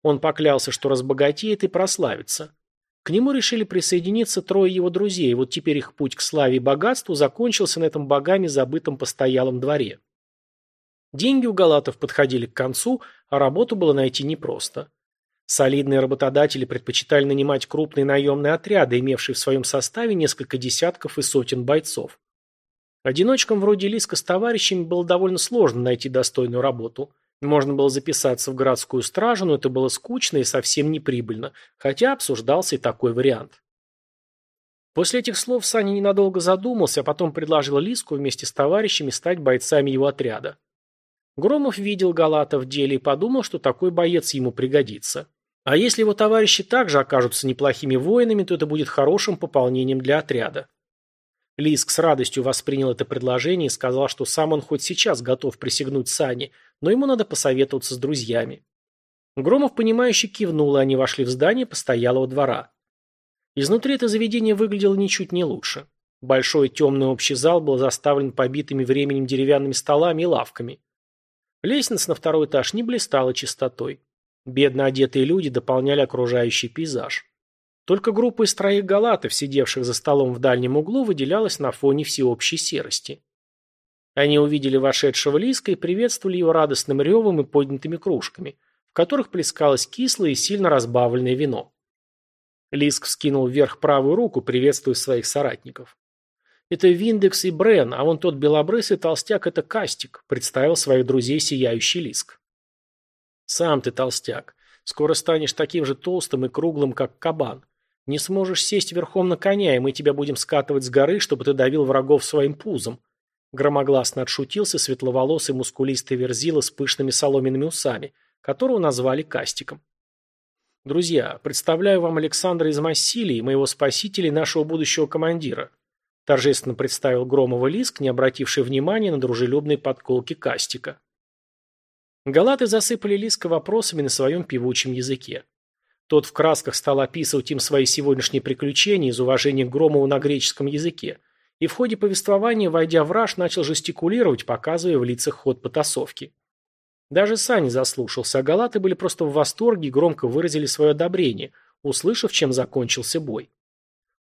Он поклялся, что разбогатеет и прославится. К нему решили присоединиться трое его друзей, вот теперь их путь к славе и богатству закончился на этом богами забытом постоялом дворе. Деньги у галатов подходили к концу, а работу было найти непросто. Солидные работодатели предпочитали нанимать крупные наемные отряды, имевшие в своем составе несколько десятков и сотен бойцов. Одиночкам вроде Лиска с товарищами было довольно сложно найти достойную работу – можно было записаться в городскую стражу, но это было скучно и совсем неприбыльно, хотя обсуждался и такой вариант. После этих слов Саня ненадолго задумался, а потом предложил Лиску вместе с товарищами стать бойцами его отряда. Громов видел Галата в деле и подумал, что такой боец ему пригодится. А если его товарищи также окажутся неплохими воинами, то это будет хорошим пополнением для отряда. Лиск с радостью воспринял это предложение и сказал, что сам он хоть сейчас готов присягнуть Сане, но ему надо посоветоваться с друзьями. Громов, понимающе кивнул, и они вошли в здание постоялого двора. Изнутри это заведение выглядело ничуть не лучше. Большой темный общий зал был заставлен побитыми временем деревянными столами и лавками. Лестница на второй этаж не блистала чистотой. Бедно одетые люди дополняли окружающий пейзаж. Только группа из троих галатов, сидевших за столом в дальнем углу, выделялась на фоне всеобщей серости. Они увидели вошедшего Лиска и приветствовали его радостным ревом и поднятыми кружками, в которых плескалось кислое и сильно разбавленное вино. Лиск вскинул вверх правую руку, приветствуя своих соратников. «Это Виндекс и Брен, а вон тот белобрысый толстяк – это Кастик», – представил своих друзей сияющий Лиск. «Сам ты толстяк. Скоро станешь таким же толстым и круглым, как кабан. Не сможешь сесть верхом на коня, и мы тебя будем скатывать с горы, чтобы ты давил врагов своим пузом. Громогласно отшутился светловолосый мускулистый верзила с пышными соломенными усами, которого назвали Кастиком. Друзья, представляю вам Александра из Массилии, моего спасителя и нашего будущего командира. Торжественно представил Громова Лиск, не обративший внимания на дружелюбные подколки Кастика. Галаты засыпали Лиска вопросами на своем певучем языке. Тот в красках стал описывать им свои сегодняшние приключения из уважения к Громову на греческом языке, и в ходе повествования, войдя в раж, начал жестикулировать, показывая в лицах ход потасовки. Даже Сани заслушался, а галаты были просто в восторге и громко выразили свое одобрение, услышав, чем закончился бой.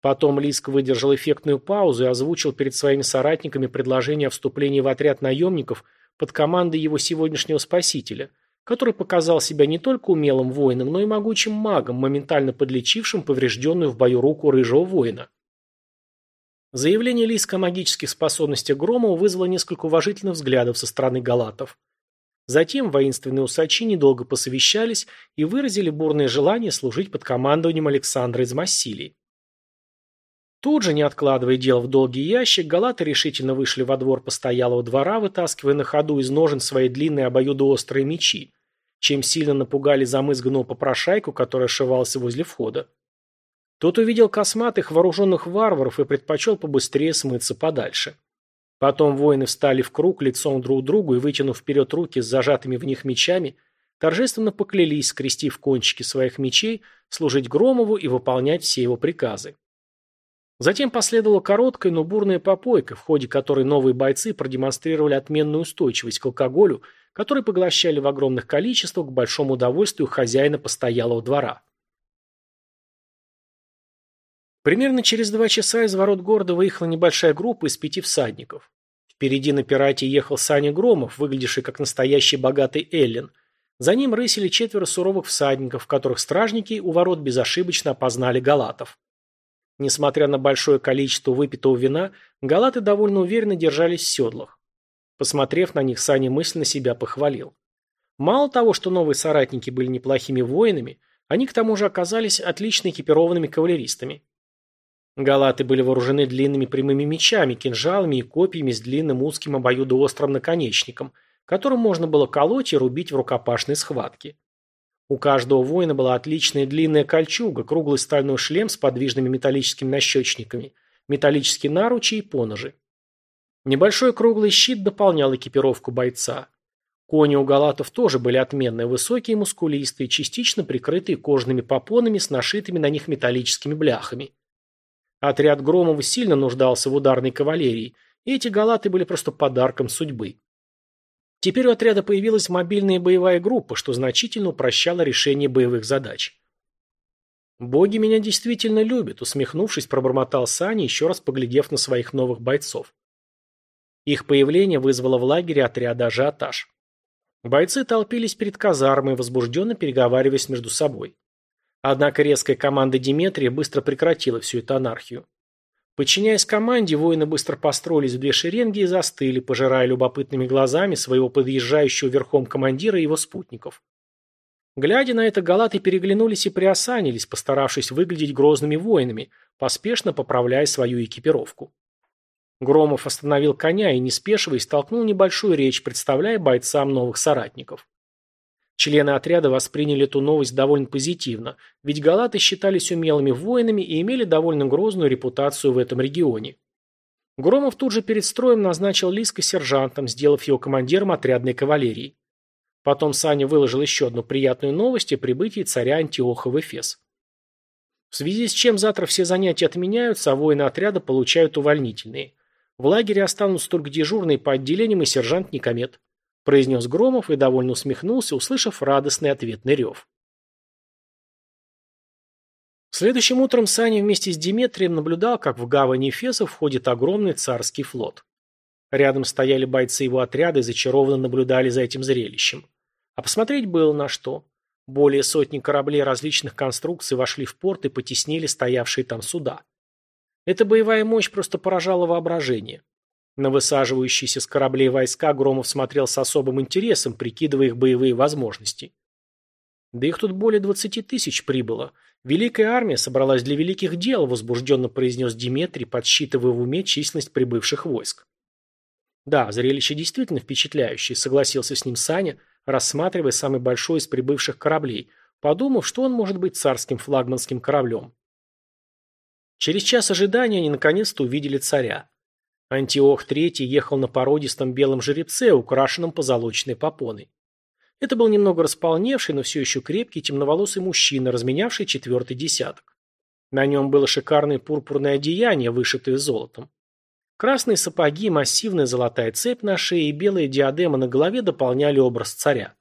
Потом Лиск выдержал эффектную паузу и озвучил перед своими соратниками предложение о вступлении в отряд наемников под командой его сегодняшнего спасителя, который показал себя не только умелым воином, но и могучим магом, моментально подлечившим поврежденную в бою руку рыжего воина. Заявление Лиска о магических способностях Громова вызвало несколько уважительных взглядов со стороны галатов. Затем воинственные усачи недолго посовещались и выразили бурное желание служить под командованием Александра из Массилии. Тут же, не откладывая дело в долгий ящик, галаты решительно вышли во двор постоялого двора, вытаскивая на ходу из ножен свои длинные обоюдоострые мечи, чем сильно напугали замызганного попрошайку, который ошивался возле входа. Тот увидел косматых вооруженных варваров и предпочел побыстрее смыться подальше. Потом воины встали в круг лицом друг к другу и, вытянув вперед руки с зажатыми в них мечами, торжественно поклялись, скрестив кончики своих мечей, служить Громову и выполнять все его приказы. Затем последовала короткая, но бурная попойка, в ходе которой новые бойцы продемонстрировали отменную устойчивость к алкоголю, который поглощали в огромных количествах к большому удовольствию хозяина постоялого двора. Примерно через два часа из ворот города выехала небольшая группа из пяти всадников. Впереди на пирате ехал Саня Громов, выглядевший как настоящий богатый Эллен. За ним рысили четверо суровых всадников, которых стражники у ворот безошибочно опознали галатов. Несмотря на большое количество выпитого вина, галаты довольно уверенно держались в седлах. Посмотрев на них, Саня мысленно себя похвалил. Мало того, что новые соратники были неплохими воинами, они к тому же оказались отлично экипированными кавалеристами. Галаты были вооружены длинными прямыми мечами, кинжалами и копьями с длинным узким обоюдоострым наконечником, которым можно было колоть и рубить в рукопашной схватке. У каждого воина была отличная длинная кольчуга, круглый стальной шлем с подвижными металлическими нащечниками, металлические наручи и поножи. Небольшой круглый щит дополнял экипировку бойца. Кони у галатов тоже были отменные, высокие мускулистые, частично прикрытые кожаными попонами с нашитыми на них металлическими бляхами. Отряд Громова сильно нуждался в ударной кавалерии, и эти галаты были просто подарком судьбы. Теперь у отряда появилась мобильная боевая группа, что значительно упрощало решение боевых задач. «Боги меня действительно любят», — усмехнувшись, пробормотал Саня, еще раз поглядев на своих новых бойцов. Их появление вызвало в лагере отряда ажиотаж. Бойцы толпились перед казармой, возбужденно переговариваясь между собой. Однако резкая команда Диметрия быстро прекратила всю эту анархию. Подчиняясь команде, воины быстро построились в две шеренги и застыли, пожирая любопытными глазами своего подъезжающего верхом командира и его спутников. Глядя на это, галаты переглянулись и приосанились, постаравшись выглядеть грозными воинами, поспешно поправляя свою экипировку. Громов остановил коня и, не спешиваясь, толкнул небольшую речь, представляя бойцам новых соратников. Члены отряда восприняли эту новость довольно позитивно, ведь галаты считались умелыми воинами и имели довольно грозную репутацию в этом регионе. Громов тут же перед строем назначил Лиска сержантом, сделав его командиром отрядной кавалерии. Потом Саня выложил еще одну приятную новость о прибытии царя Антиоха в Эфес. В связи с чем завтра все занятия отменяются, а воины отряда получают увольнительные. В лагере останутся только дежурные по отделениям и сержант Никомет произнес Громов и довольно усмехнулся, услышав радостный ответный рев. Следующим утром Саня вместе с Диметрием наблюдал, как в гавани Эфеса входит огромный царский флот. Рядом стояли бойцы его отряда и зачарованно наблюдали за этим зрелищем. А посмотреть было на что. Более сотни кораблей различных конструкций вошли в порт и потеснили стоявшие там суда. Эта боевая мощь просто поражала воображение. На высаживающиеся с кораблей войска Громов смотрел с особым интересом, прикидывая их боевые возможности. Да их тут более двадцати тысяч прибыло. Великая армия собралась для великих дел, возбужденно произнес Диметрий, подсчитывая в уме численность прибывших войск. Да, зрелище действительно впечатляющее, согласился с ним Саня, рассматривая самый большой из прибывших кораблей, подумав, что он может быть царским флагманским кораблем. Через час ожидания они наконец-то увидели царя. Антиох III ехал на породистом белом жеребце, украшенном позолоченной попоной. Это был немного располневший, но все еще крепкий темноволосый мужчина, разменявший четвертый десяток. На нем было шикарное пурпурное одеяние, вышитое золотом. Красные сапоги, массивная золотая цепь на шее и белая диадема на голове дополняли образ царя.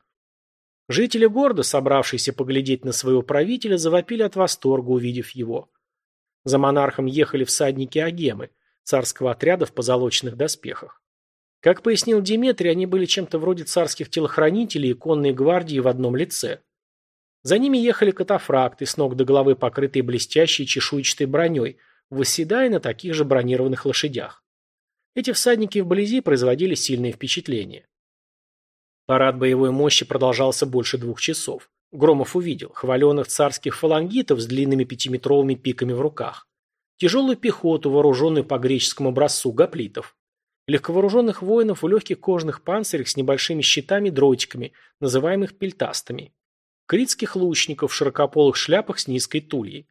Жители города, собравшиеся поглядеть на своего правителя, завопили от восторга, увидев его. За монархом ехали всадники Агемы, царского отряда в позолоченных доспехах. Как пояснил Диметрий, они были чем-то вроде царских телохранителей и конной гвардии в одном лице. За ними ехали катафракты, с ног до головы покрытые блестящей чешуйчатой броней, восседая на таких же бронированных лошадях. Эти всадники вблизи производили сильное впечатление. Парад боевой мощи продолжался больше двух часов. Громов увидел хваленных царских фалангитов с длинными пятиметровыми пиками в руках, тяжелую пехоту, вооруженную по греческому образцу гоплитов, легковооруженных воинов в легких кожаных панцирях с небольшими щитами-дротиками, называемых пельтастами, критских лучников в широкополых шляпах с низкой тульей.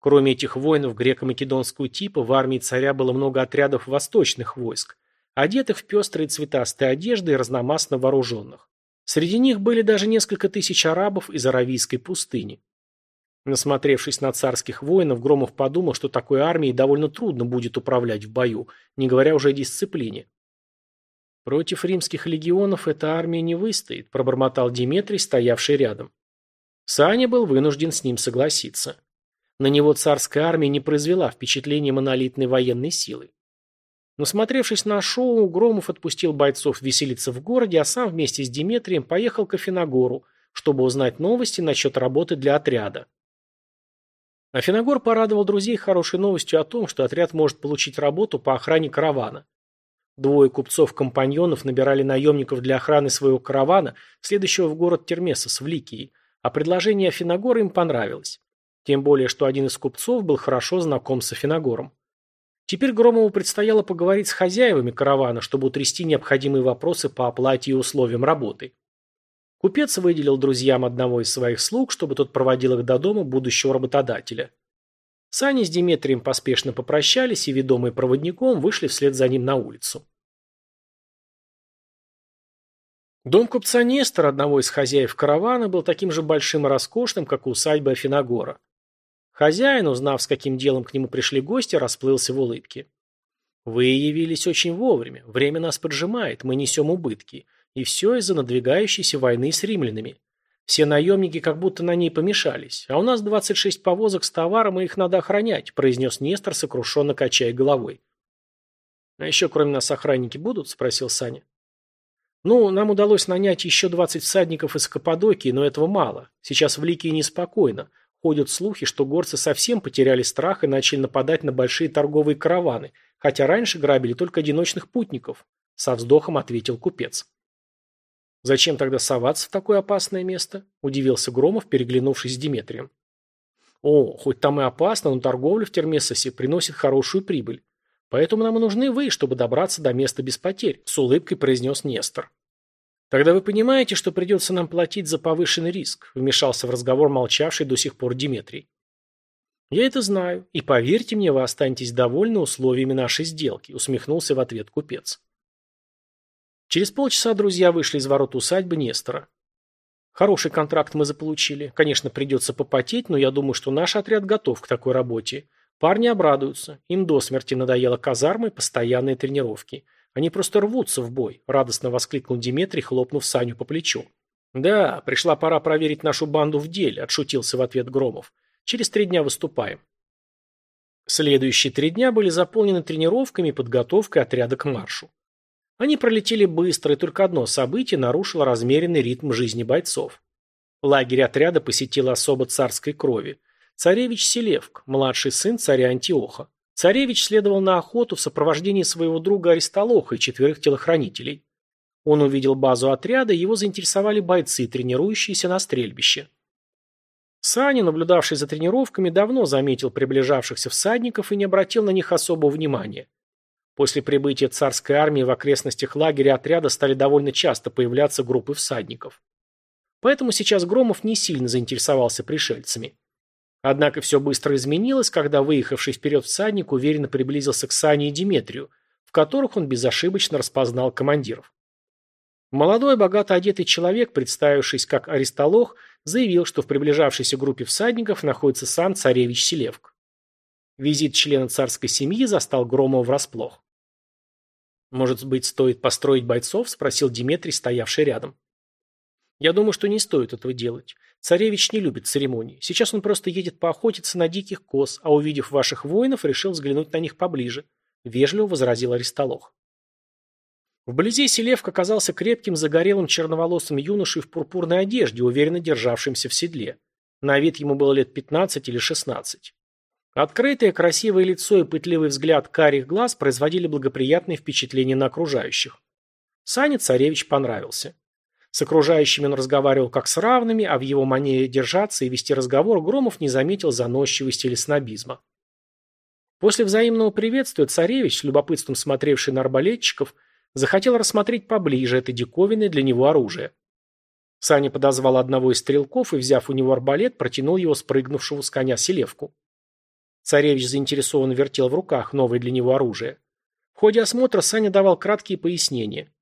Кроме этих воинов греко-македонского типа, в армии царя было много отрядов восточных войск, одетых в пестрые цветастые одежды и разномастно вооруженных. Среди них были даже несколько тысяч арабов из Аравийской пустыни. Насмотревшись на царских воинов, Громов подумал, что такой армией довольно трудно будет управлять в бою, не говоря уже о дисциплине. «Против римских легионов эта армия не выстоит», – пробормотал Диметрий, стоявший рядом. Саня был вынужден с ним согласиться. На него царская армия не произвела впечатления монолитной военной силы. Насмотревшись на шоу, Громов отпустил бойцов веселиться в городе, а сам вместе с Диметрием поехал к Афиногору, чтобы узнать новости насчет работы для отряда. Афиногор порадовал друзей хорошей новостью о том, что отряд может получить работу по охране каравана. Двое купцов-компаньонов набирали наемников для охраны своего каравана, следующего в город Термесос в Ликии, а предложение Афиногора им понравилось. Тем более, что один из купцов был хорошо знаком с Афиногором. Теперь Громову предстояло поговорить с хозяевами каравана, чтобы утрясти необходимые вопросы по оплате и условиям работы. Купец выделил друзьям одного из своих слуг, чтобы тот проводил их до дома будущего работодателя. Сани с Диметрием поспешно попрощались и, ведомые проводником, вышли вслед за ним на улицу. Дом купца Нестора, одного из хозяев каравана, был таким же большим и роскошным, как усадьба Афиногора. Хозяин, узнав, с каким делом к нему пришли гости, расплылся в улыбке. «Вы явились очень вовремя. Время нас поджимает, мы несем убытки. И все из-за надвигающейся войны с римлянами. Все наемники как будто на ней помешались. А у нас 26 повозок с товаром, и их надо охранять», произнес Нестор, сокрушенно качая головой. «А еще кроме нас охранники будут?» – спросил Саня. «Ну, нам удалось нанять еще 20 всадников из Каппадокии, но этого мало. Сейчас в Ликии неспокойно. Ходят слухи, что горцы совсем потеряли страх и начали нападать на большие торговые караваны, хотя раньше грабили только одиночных путников, со вздохом ответил купец. Зачем тогда соваться в такое опасное место? удивился Громов, переглянувшись с Диметрием. О, хоть там и опасно, но торговля в Термесосе приносит хорошую прибыль. Поэтому нам нужны вы, чтобы добраться до места без потерь, с улыбкой произнес Нестор. «Тогда вы понимаете, что придется нам платить за повышенный риск», вмешался в разговор молчавший до сих пор Диметрий. «Я это знаю, и поверьте мне, вы останетесь довольны условиями нашей сделки», усмехнулся в ответ купец. Через полчаса друзья вышли из ворот усадьбы Нестора. «Хороший контракт мы заполучили. Конечно, придется попотеть, но я думаю, что наш отряд готов к такой работе. Парни обрадуются. Им до смерти надоело казармы и постоянные тренировки. Они просто рвутся в бой», – радостно воскликнул Диметрий, хлопнув Саню по плечу. «Да, пришла пора проверить нашу банду в деле», – отшутился в ответ Громов. «Через три дня выступаем». Следующие три дня были заполнены тренировками и подготовкой отряда к маршу. Они пролетели быстро, и только одно событие нарушило размеренный ритм жизни бойцов. Лагерь отряда посетила особо царской крови. Царевич Селевк, младший сын царя Антиоха. Царевич следовал на охоту в сопровождении своего друга Аристолоха и четверых телохранителей. Он увидел базу отряда, его заинтересовали бойцы, тренирующиеся на стрельбище. Саня, наблюдавший за тренировками, давно заметил приближавшихся всадников и не обратил на них особого внимания. После прибытия царской армии в окрестностях лагеря отряда стали довольно часто появляться группы всадников. Поэтому сейчас Громов не сильно заинтересовался пришельцами. Однако все быстро изменилось, когда выехавший вперед всадник уверенно приблизился к Сане и Диметрию, в которых он безошибочно распознал командиров. Молодой, богато одетый человек, представившись как аристолог, заявил, что в приближавшейся группе всадников находится сам царевич Селевк. Визит члена царской семьи застал Громова врасплох. «Может быть, стоит построить бойцов?» – спросил Диметрий, стоявший рядом. «Я думаю, что не стоит этого делать. Царевич не любит церемоний. Сейчас он просто едет поохотиться на диких коз, а увидев ваших воинов, решил взглянуть на них поближе», – вежливо возразил Аристолох. Вблизи Селевк оказался крепким, загорелым, черноволосым юношей в пурпурной одежде, уверенно державшимся в седле. На вид ему было лет 15 или 16. Открытое, красивое лицо и пытливый взгляд карих глаз производили благоприятное впечатление на окружающих. Сане царевич понравился. С окружающими он разговаривал как с равными, а в его манере держаться и вести разговор Громов не заметил заносчивости или снобизма. После взаимного приветствия царевич, с любопытством смотревший на арбалетчиков, захотел рассмотреть поближе это диковинное для него оружие. Саня подозвал одного из стрелков и, взяв у него арбалет, протянул его спрыгнувшему с коня селевку. Царевич заинтересованно вертел в руках новое для него оружие. В ходе осмотра Саня давал краткие пояснения.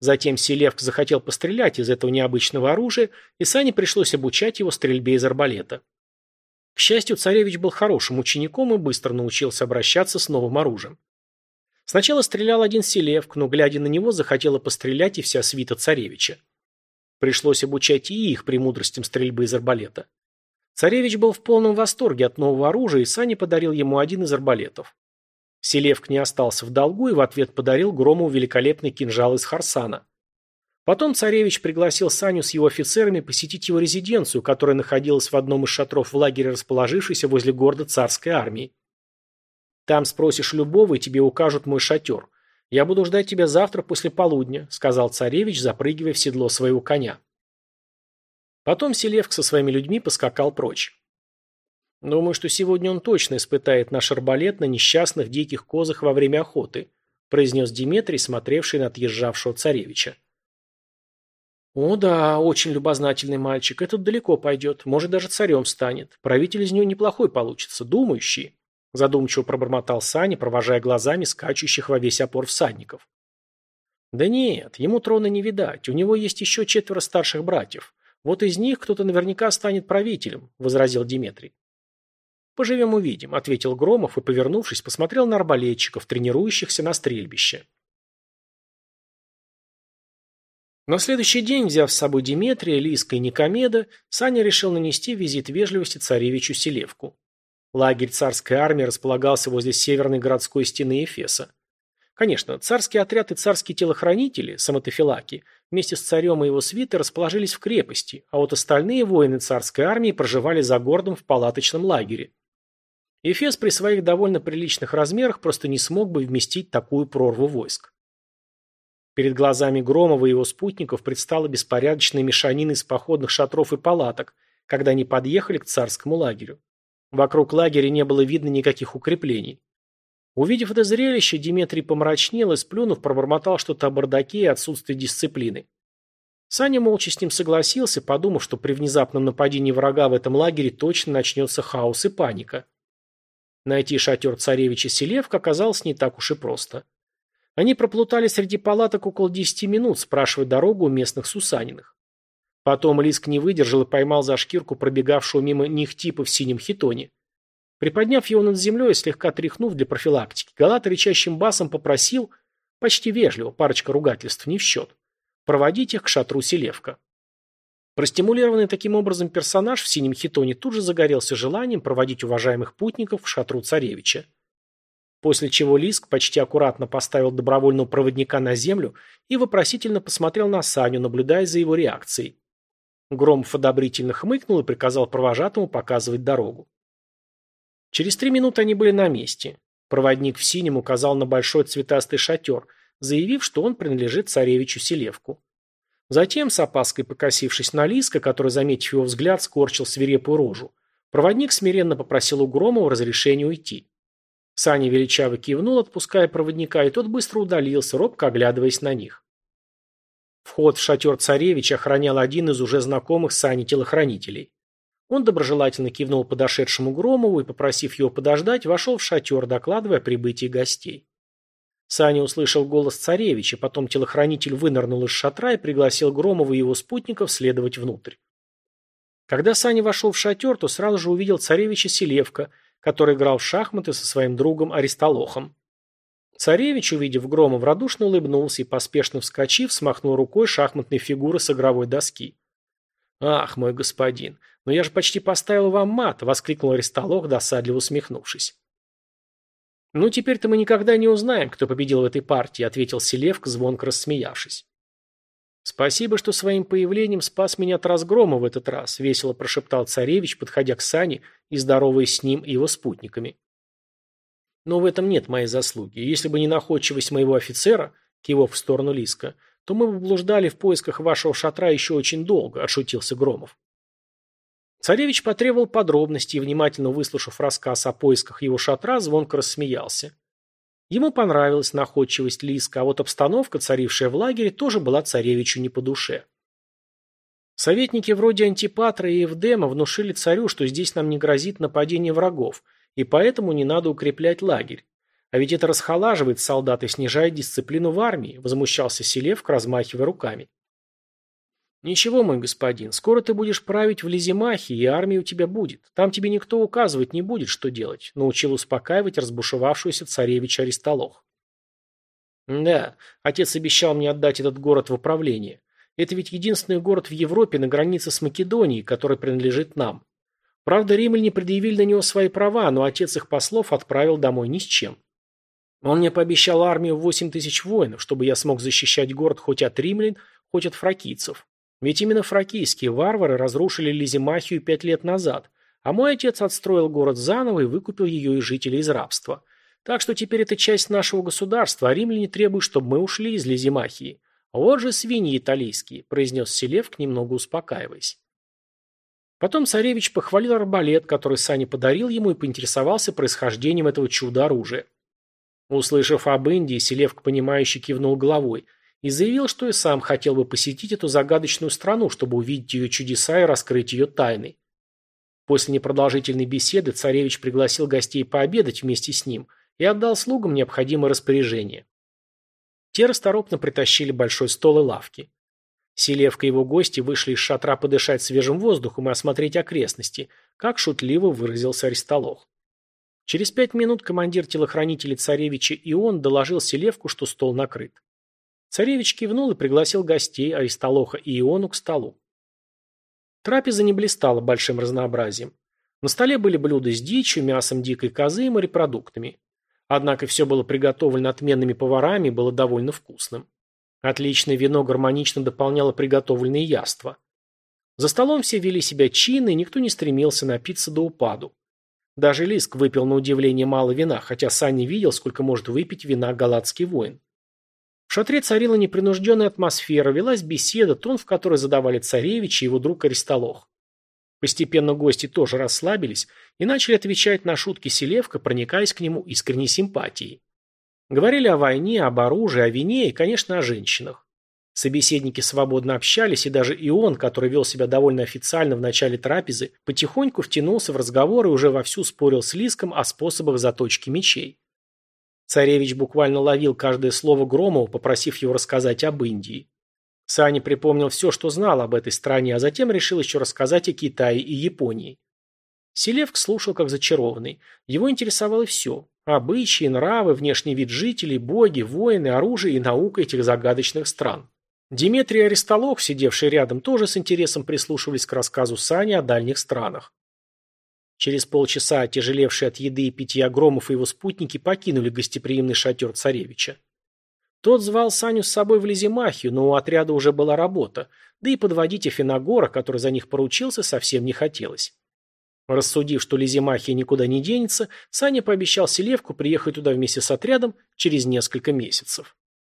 Затем Селевк захотел пострелять из этого необычного оружия, и Сане пришлось обучать его стрельбе из арбалета. К счастью, царевич был хорошим учеником и быстро научился обращаться с новым оружием. Сначала стрелял один Селевк, но, глядя на него, захотела пострелять и вся свита царевича. Пришлось обучать и их премудростям стрельбы из арбалета. Царевич был в полном восторге от нового оружия, и Сани подарил ему один из арбалетов. Селевк не остался в долгу и в ответ подарил Грому великолепный кинжал из Харсана. Потом царевич пригласил Саню с его офицерами посетить его резиденцию, которая находилась в одном из шатров в лагере, расположившейся возле города царской армии. Там спросишь любого, и тебе укажут мой шатер. Я буду ждать тебя завтра после полудня», — сказал царевич, запрыгивая в седло своего коня. Потом Селевк со своими людьми поскакал прочь. «Думаю, что сегодня он точно испытает наш арбалет на несчастных диких козах во время охоты», произнес Диметрий, смотревший на отъезжавшего царевича. «О да, очень любознательный мальчик. Этот далеко пойдет. Может, даже царем станет. Правитель из него неплохой получится. Думающий». Задумчиво пробормотал Саня, провожая глазами скачущих во весь опор всадников. Да нет, ему трона не видать. У него есть еще четверо старших братьев. Вот из них кто-то наверняка станет правителем, возразил Диметрий. «Поживем увидим», — ответил Громов и, повернувшись, посмотрел на арбалетчиков, тренирующихся на стрельбище. На следующий день, взяв с собой Диметрия, Лиска и Никомеда, Саня решил нанести визит вежливости царевичу Селевку. Лагерь царской армии располагался возле северной городской стены Эфеса. Конечно, царский отряд и царские телохранители, самотофилаки, вместе с царем и его свитой расположились в крепости, а вот остальные воины царской армии проживали за городом в палаточном лагере. Эфес при своих довольно приличных размерах просто не смог бы вместить такую прорву войск. Перед глазами Громова и его спутников предстала беспорядочная мешанина из походных шатров и палаток, когда они подъехали к царскому лагерю. Вокруг лагеря не было видно никаких укреплений. Увидев это зрелище, Диметрий помрачнел и, сплюнув, пробормотал что-то о бардаке и отсутствии дисциплины. Саня молча с ним согласился, подумав, что при внезапном нападении врага в этом лагере точно начнется хаос и паника. Найти шатер царевича Селевка оказалось не так уж и просто. Они проплутали среди палаток около десяти минут, спрашивая дорогу у местных Сусаниных. Потом Лиск не выдержал и поймал за шкирку пробегавшего мимо них типа в синем хитоне. Приподняв его над землей и слегка тряхнув для профилактики, Галат речащим басом попросил, почти вежливо, парочка ругательств не в счет, проводить их к шатру Селевка. Простимулированный таким образом персонаж в синем хитоне тут же загорелся желанием проводить уважаемых путников в шатру царевича. После чего Лиск почти аккуратно поставил добровольного проводника на землю и вопросительно посмотрел на Саню, наблюдая за его реакцией. Громов одобрительно хмыкнул и приказал провожатому показывать дорогу. Через три минуты они были на месте. Проводник в синем указал на большой цветастый шатер, заявив, что он принадлежит царевичу Селевку. Затем, с опаской покосившись на Лиска, который, заметив его взгляд, скорчил свирепую рожу, проводник смиренно попросил у Громова разрешения уйти. Саня величаво кивнул, отпуская проводника, и тот быстро удалился, робко оглядываясь на них. Вход в шатер царевича охранял один из уже знакомых Сани телохранителей. Он доброжелательно кивнул подошедшему Громову и, попросив его подождать, вошел в шатер, докладывая о прибытии гостей. Саня услышал голос царевича, потом телохранитель вынырнул из шатра и пригласил Громова и его спутников следовать внутрь. Когда Саня вошел в шатер, то сразу же увидел царевича Селевка, который играл в шахматы со своим другом Аристолохом. Царевич, увидев Громов, радушно улыбнулся и, поспешно вскочив, смахнул рукой шахматные фигуры с игровой доски. «Ах, мой господин, но я же почти поставил вам мат!» — воскликнул Аристолох, досадливо усмехнувшись. «Ну, теперь-то мы никогда не узнаем, кто победил в этой партии», — ответил Селевк, звонко рассмеявшись. «Спасибо, что своим появлением спас меня от разгрома в этот раз», — весело прошептал царевич, подходя к Сане и здороваясь с ним и его спутниками. «Но в этом нет моей заслуги. Если бы не находчивость моего офицера», — кивок в сторону Лиска, — «то мы бы блуждали в поисках вашего шатра еще очень долго», — отшутился Громов. Царевич потребовал подробностей и, внимательно выслушав рассказ о поисках его шатра, звонко рассмеялся. Ему понравилась находчивость Лиска, а вот обстановка, царившая в лагере, тоже была царевичу не по душе. Советники вроде Антипатра и Евдема внушили царю, что здесь нам не грозит нападение врагов, и поэтому не надо укреплять лагерь. А ведь это расхолаживает солдат и снижает дисциплину в армии, возмущался Селевк, размахивая руками. «Ничего, мой господин, скоро ты будешь править в Лизимахе, и армия у тебя будет. Там тебе никто указывать не будет, что делать», — научил успокаивать разбушевавшуюся царевич Аристолох. «Да, отец обещал мне отдать этот город в управление. Это ведь единственный город в Европе на границе с Македонией, который принадлежит нам. Правда, римляне предъявили на него свои права, но отец их послов отправил домой ни с чем. Он мне пообещал армию в восемь тысяч воинов, чтобы я смог защищать город хоть от римлян, хоть от фракийцев. Ведь именно фракийские варвары разрушили Лизимахию пять лет назад, а мой отец отстроил город заново и выкупил ее из жителей из рабства. Так что теперь это часть нашего государства, а римляне требуют, чтобы мы ушли из Лизимахии. Вот же свиньи италийские, произнес Селевк, немного успокаиваясь. Потом царевич похвалил арбалет, который Саня подарил ему и поинтересовался происхождением этого чуда-оружия. Услышав об Индии, Селевк, понимающе кивнул головой – и заявил, что и сам хотел бы посетить эту загадочную страну, чтобы увидеть ее чудеса и раскрыть ее тайны. После непродолжительной беседы царевич пригласил гостей пообедать вместе с ним и отдал слугам необходимое распоряжение. Те расторопно притащили большой стол и лавки. Селевка и его гости вышли из шатра подышать свежим воздухом и осмотреть окрестности, как шутливо выразился Аристолох. Через пять минут командир телохранителей царевича Ион доложил Селевку, что стол накрыт. Царевич кивнул и пригласил гостей Аристолоха и Иону к столу. Трапеза не блистала большим разнообразием. На столе были блюда с дичью, мясом дикой козы и морепродуктами. Однако все было приготовлено отменными поварами и было довольно вкусным. Отличное вино гармонично дополняло приготовленные яства. За столом все вели себя чинно, и никто не стремился напиться до упаду. Даже Лиск выпил на удивление мало вина, хотя Саня видел, сколько может выпить вина галатский воин. В шатре царила непринужденная атмосфера, велась беседа, тон в которой задавали царевич и его друг Аристолох. Постепенно гости тоже расслабились и начали отвечать на шутки Селевка, проникаясь к нему искренней симпатией. Говорили о войне, об оружии, о вине и, конечно, о женщинах. Собеседники свободно общались, и даже Ион, который вел себя довольно официально в начале трапезы, потихоньку втянулся в разговор и уже вовсю спорил с Лиском о способах заточки мечей. Царевич буквально ловил каждое слово Громова, попросив его рассказать об Индии. Саня припомнил все, что знал об этой стране, а затем решил еще рассказать о Китае и Японии. Селевк слушал как зачарованный. Его интересовало все. Обычаи, нравы, внешний вид жителей, боги, воины, оружие и наука этих загадочных стран. Диметрий и Аристолох, сидевшие рядом, тоже с интересом прислушивались к рассказу Сани о дальних странах. Через полчаса отяжелевшие от еды и питья Громов и его спутники покинули гостеприимный шатер царевича. Тот звал Саню с собой в Лизимахию, но у отряда уже была работа, да и подводить Афиногора, который за них поручился, совсем не хотелось. Рассудив, что Лизимахия никуда не денется, Саня пообещал Селевку приехать туда вместе с отрядом через несколько месяцев.